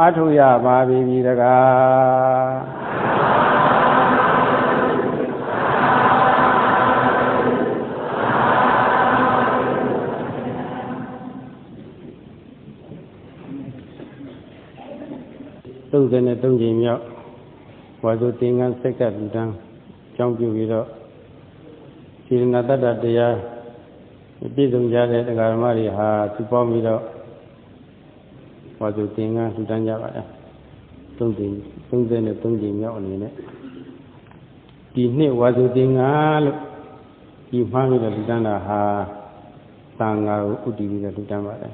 အထုရပါပြီတကား33ကြိမ်မြောက်ဝါစုသင်္ကန်းစက်ကလူတန်းကြောင်းပြုပြီးတော့ သီရဏတတ္တတရားပြည့်စုံကြတဲ့တရားဓမ္မတွေဟာသူပေါင်းပြီးတော့ဝါစုသင်္ကန်းလူတန်းကြပါတယ်3ကြိမ်33ကြိမ်မြောက်အနေနဲ့ဒီနှစ်ဝါစုသင်္ကန်းလို့ဒီမှန်းပြီးတော့လူတန်းတာဟာသံဃာကိုဥတည်ပြီးတော့လူတန်းပါတယ်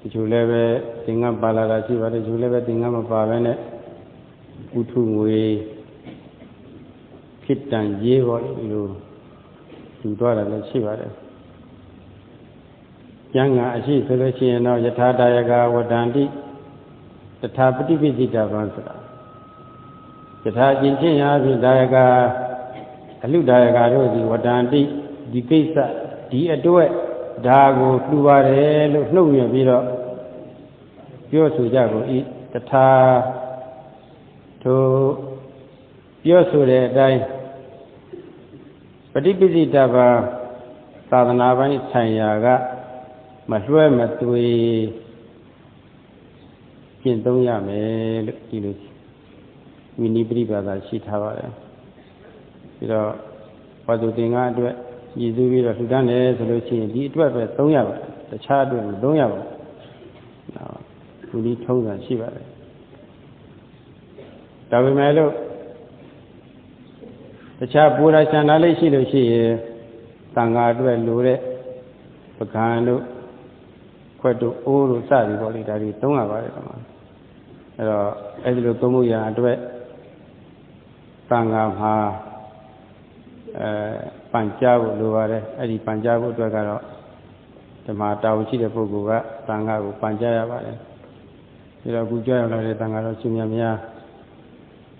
တချို့လည်းပဲသင်္ကန်းပါလာတာရှိပါတယ်တချို့လည်းပဲသင်္ကန်းမပါဘဲနဲ့ဥထုငွေ ဖြစ်တန်ရေးပေါ့ဒီလိုယူသွားတယ်လည်းရှိပါတယ်ကျမ်းဂန်အရှိဆိုလို့ရှိရင်တော့ယထာတာယကဝတ္တန္တိတထာပฏิပိစိတဗံဆိုတာယထာကျင့်ချင်းရာဖြင့်ဒါယကအလူဒါယကတို့ဒီဝတ္တန္တိဒီကိစ္စဒီအတွက်ဒါကိုလှူပါတယ်လို့နှုတ်ရပြီးတော့ပြောဆိုကြကုန်ဤတထာထိုပြောဆိုတဲ့အတိုင်း ပฏิပိစိတဗံသာသနာပိုင်းဆိုင်ရာကမလွှဲမသွေကျင့်သုံးရမယ်လို့ဒီလိုဝိနည်းပြိပါဒရှိထားပါတယ်ပြီးတော့ဘာသူသင်္ကန်းအတွက်ရည်စူးပြီးတော့လှူဒန်းတယ်ဆိုလို့ရှိရင်ဒီအတွက်ပဲသုံးရပါတယ်တခြားအတွက်မသုံးရပါဘူးနော်ဒီနည်းထုံးစံရှိပါတယ်ဒါပေမဲ့လို့တ ခြားပူရာချန်တာလေးရှိလို့ရှိရင်သံဃာအတွက်လိုတဲ့ပကံတို့ခွက်တို့အိုးတို့စသည်ပေါ့လေဒါတွေသုံးရပါတယ်ကွာအဲ့တော့အဲ့ဒီလိုသုံးမှုရာအတွက်သံဃာမှာအဲပန်ကြားဖို့လိုပါတယ်အဲ့ဒီပန်ကြားဖို့အတွက်ကတော့ဓမ္မတာဝန်ရှိတဲ့ပုဂ္ဂိုလ်ကသံဃာကိုပန်ကြားရပါတယ်ဒါတော့အခုကြောက်ရောက်လာတဲ့သံဃာတော်ရှင်များများ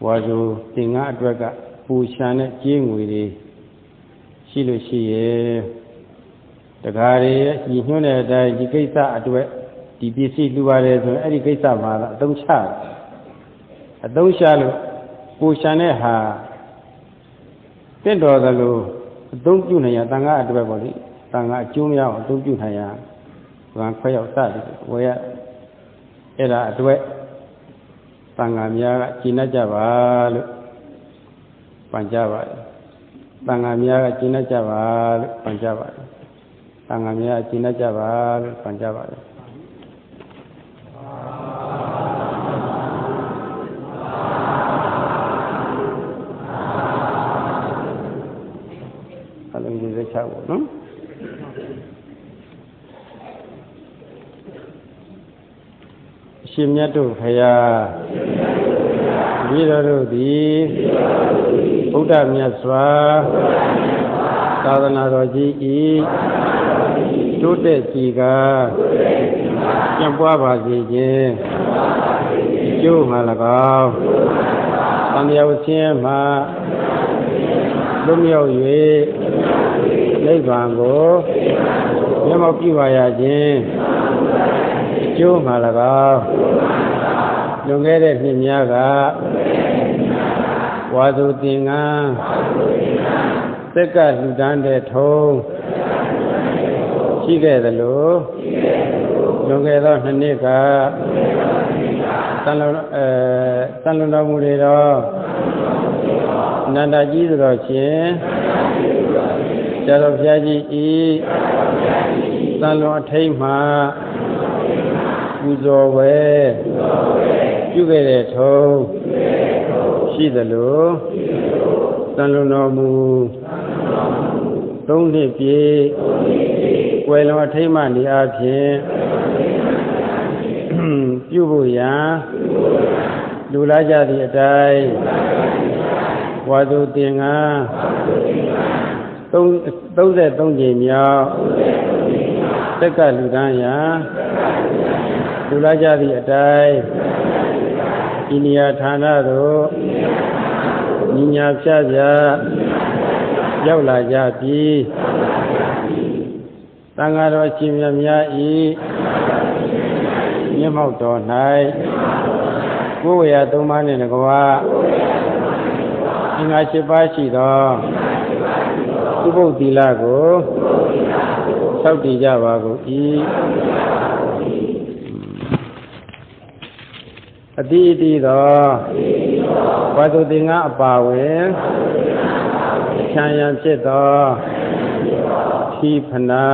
ဝါဆိုသင်္ကန်းအတွက်က ပူရှာတဲ့ကြေးငွေတွေရှိလို့ရှိရဲ့တကားတွေညီညွှန်းတဲ့အတိုင်းဒီကိစ္စအတွက်ဒီပစ္စည်းလှူပါတယ်ဆိုရင်အဲ့ဒီကိစ္စမှာအသုံးချအသုံးချလို့ပူရှာတဲ့ဟာတင့်တော်သလိုအသုံးပြုနိုင်ရတန်ခါအတွက်ပေါ့လေတန်ခါအကျိုးများအောင်အသုံးပြုနိုင်ရဗံခွဲရောက်စသည်ဝယ်ရအဲ့ဒါအတွက်တန်ခါများကကျင့်တတ်ကြပါလို့ ပန်ကြပါတယ်တန်ခါများကကျင့်တတ်ကြပါလို့ပန်ကြပါတယ်တန်ခါများကျင့်တတ်ကြပါလို့ပန်ကြပါတယ်အလုံးကြီးစချဖို့နော်အရှင်မြတ်တို့ဖရာဒီတော် တို့သည်ဘုဒ္ဓမြတ်စွာသာသနာတော်ကြီးဤတိုးတက်စီကကျင့်ပွားပါစေခြင်းကျိုးမှ၎င်းသံဃာဝဆင်းမှလွတ်မြောက်၍နိဗ္ဗာန်ကိုမျက်မှောက်ပြုပါရခြင်းကျိုးမှ၎င်း လွန်ခဲ့တဲ့နှစ်များကဝါသူသင်္ကန်းသက်ကလှူဒန်းတဲ့ထုံးရှိခဲ့သလိုလွန်ခဲ့သောနှစ်နှစ်ကသံလုံးအဲသံလုံးတော်မူတွေတော့နန္ဒကြီးဆိုတော့ရှင်ကျတော်ဘုရားကြီးဤသံလုံးအထိတ်မှပူဇော်ဝဲ ပြုခဲ့တဲ့ထုံးရှိသလိုသံလုံးတော်မူသုံးနှစ်ပြည့်ကွယ်လွန်အထိတ်မှနေအချင်းပြုဖို့ရန်လူလာကြသည့်အတိုင်းဝါသူတင်က33ကြိမ်မြောက်တက်ကလူတန်းရာလူလာကြသည့်အတိုင်း ဤနေရာဌာနသို့ညီညာဖြတ်ဖြတ်ရောက်လာကြပြီသံဃာတော်ရှင်မြတ်များဤမျက်မှောက်တော်၌ကိုယ်ဝေယသုံးပါးနှင့်တကွာအင်္ဂါ၈ပါးရှိသောဥပုပ်သီလကိုသောက်တည်ကြပါကုန်၏ အတိအတိသောဝါသုသင်္ကအပါဝင်ခြံရန်ဖြစ်သောခိဖနာ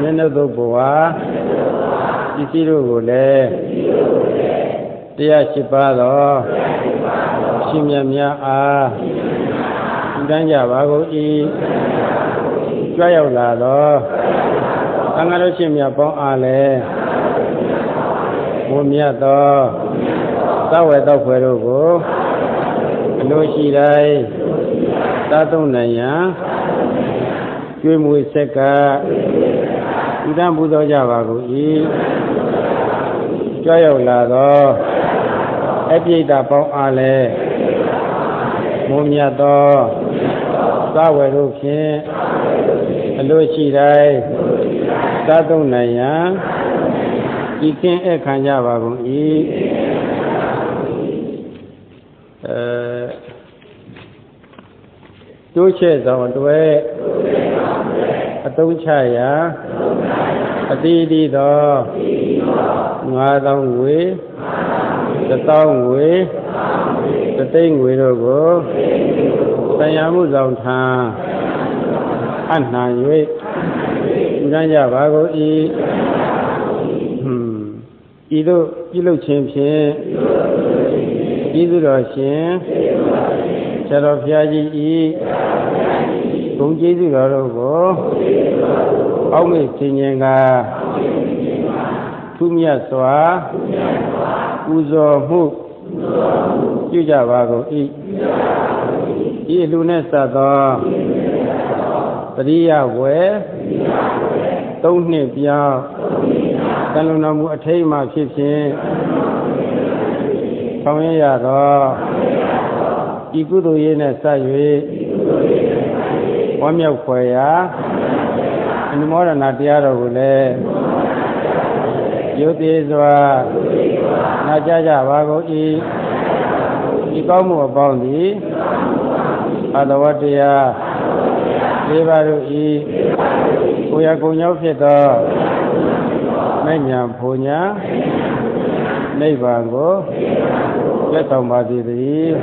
မျက်နှုတ်သုတ်ဘဝပစ္စည်းတို့ကိုလည်းတရားရှိပါသောရှင်မြတ်များအားဥဒန်းကြပါကုန်၏ကြွရောက်လာသောသံဃာတော်ရှင်မြတ်ပေါင်းအားလည်း ဘုမြတ်သောသဝေတောက်ဖွယ်တို့ကိုအလိုရှိတိုင်းသာသုံးနိုင်ရန်ကျွေးမွေးဆက်ကဥဒ္ဒပူဇော်ကြပါကုန်၏ကြွရောက်လာသောအပြိတ္တပေါင်းအားလည်းမုံမြတ်သောသာဝေတို့ဖြင့်အလိုရှိတိုင်းသာသုံးနိုင်ရန် ဤကင်းအခမ်းကြပါကုန်၏အဲတိုးချဲ့ဆောင်အတွက်အတုံးချရာအတိအတိသော9000ငွေ1000ငွေတသိန်းငွေတို့ကိုဆံရမှုဆောင်ထံအနှံ၍ဉာဏ်ကြပါကုန်၏ဟွန်း ဤသို့ပြုလုပ်ခြင်းဖြင့်ဤသူတော်ရှင်ဆရာတော်ဘုရားကြီးဤဘုံကျေးဇူးတော်တို့ကိုအောက်မေ့ခြင်းခြင်းကသူမြတ်စွာပူဇော်မှုပြုကြပါကုန်၏ဤလူနဲ့စသောပရိယဝေသုံးနှစ်ပြောင်း တန်လုံတော်မူအထိတ်မှဖြစ်ဖြင့်ဆောင်ရရသောဤကုသိုလ်ရေးနဲ့စ၍ဝမ်းမြောက်ဖွယ်ရာအနုမောဒနာတရားတော်ကိုလည်းယုတ်သေးစွာနာကြကြပါကုန်၏ဤကောင်းမှုအပေါင်းသည်အတဝတ္တရားလေးပါးတို့ဤကိုရကုံရောက်ဖြစ်သော မဲ့ညာဖူညာနိဗ္ဗာန်ကိုလက်ဆောင်ပါသည်တည်း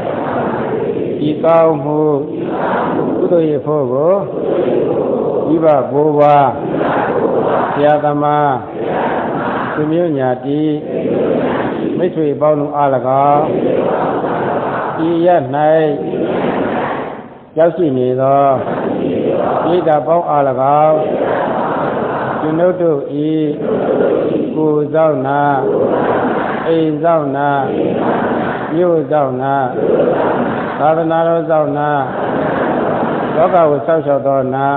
ဤကောင်းမှုကုသိုလ်ရဖို့ကိုဤဘဘိုးဘွားဆရာသမားသူမျိုးညာတိမိတ်ဆွေပေါင်းတို့အား၎င်းဤရ၌ရောက်ရှိနေသောဣဒ္ဓပေါင်းအား၎င်း ကျွန်ုပ်တို့ဤကိုယ်ဆောင်နာအိမ်ဆောင်နာမြို့ဆောင်နာသာသနာတော်ဆောင်နာလောကကိုဆောက်ရှောက်သောနာ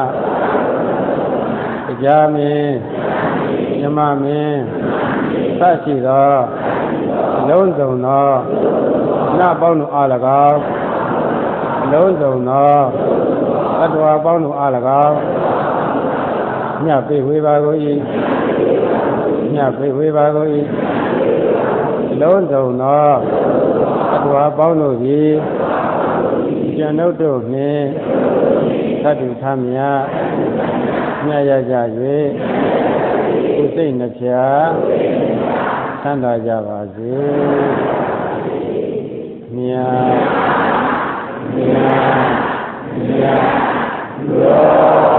တရားမင်းညမမင်းသရှိသောလုံးစုံသောနတ်ပေါင်းတို့အား၎င်းလုံးစုံသောတတ္တဝါပေါင်းတို့အား၎င်း မြတ်ပေဝေပါကိုဤမြတ်ပေဝေပါကိုဤလုံးစုံသောအတူအပေါင်းတို့သည်ကျွန်ုပ်တို့နှင့်သတ္တုသမယမြတ်ရကြ၍ကိုယ်စိတ်နှပြသံသာကြပါစေမြတ်မြတ်မြတ်ရော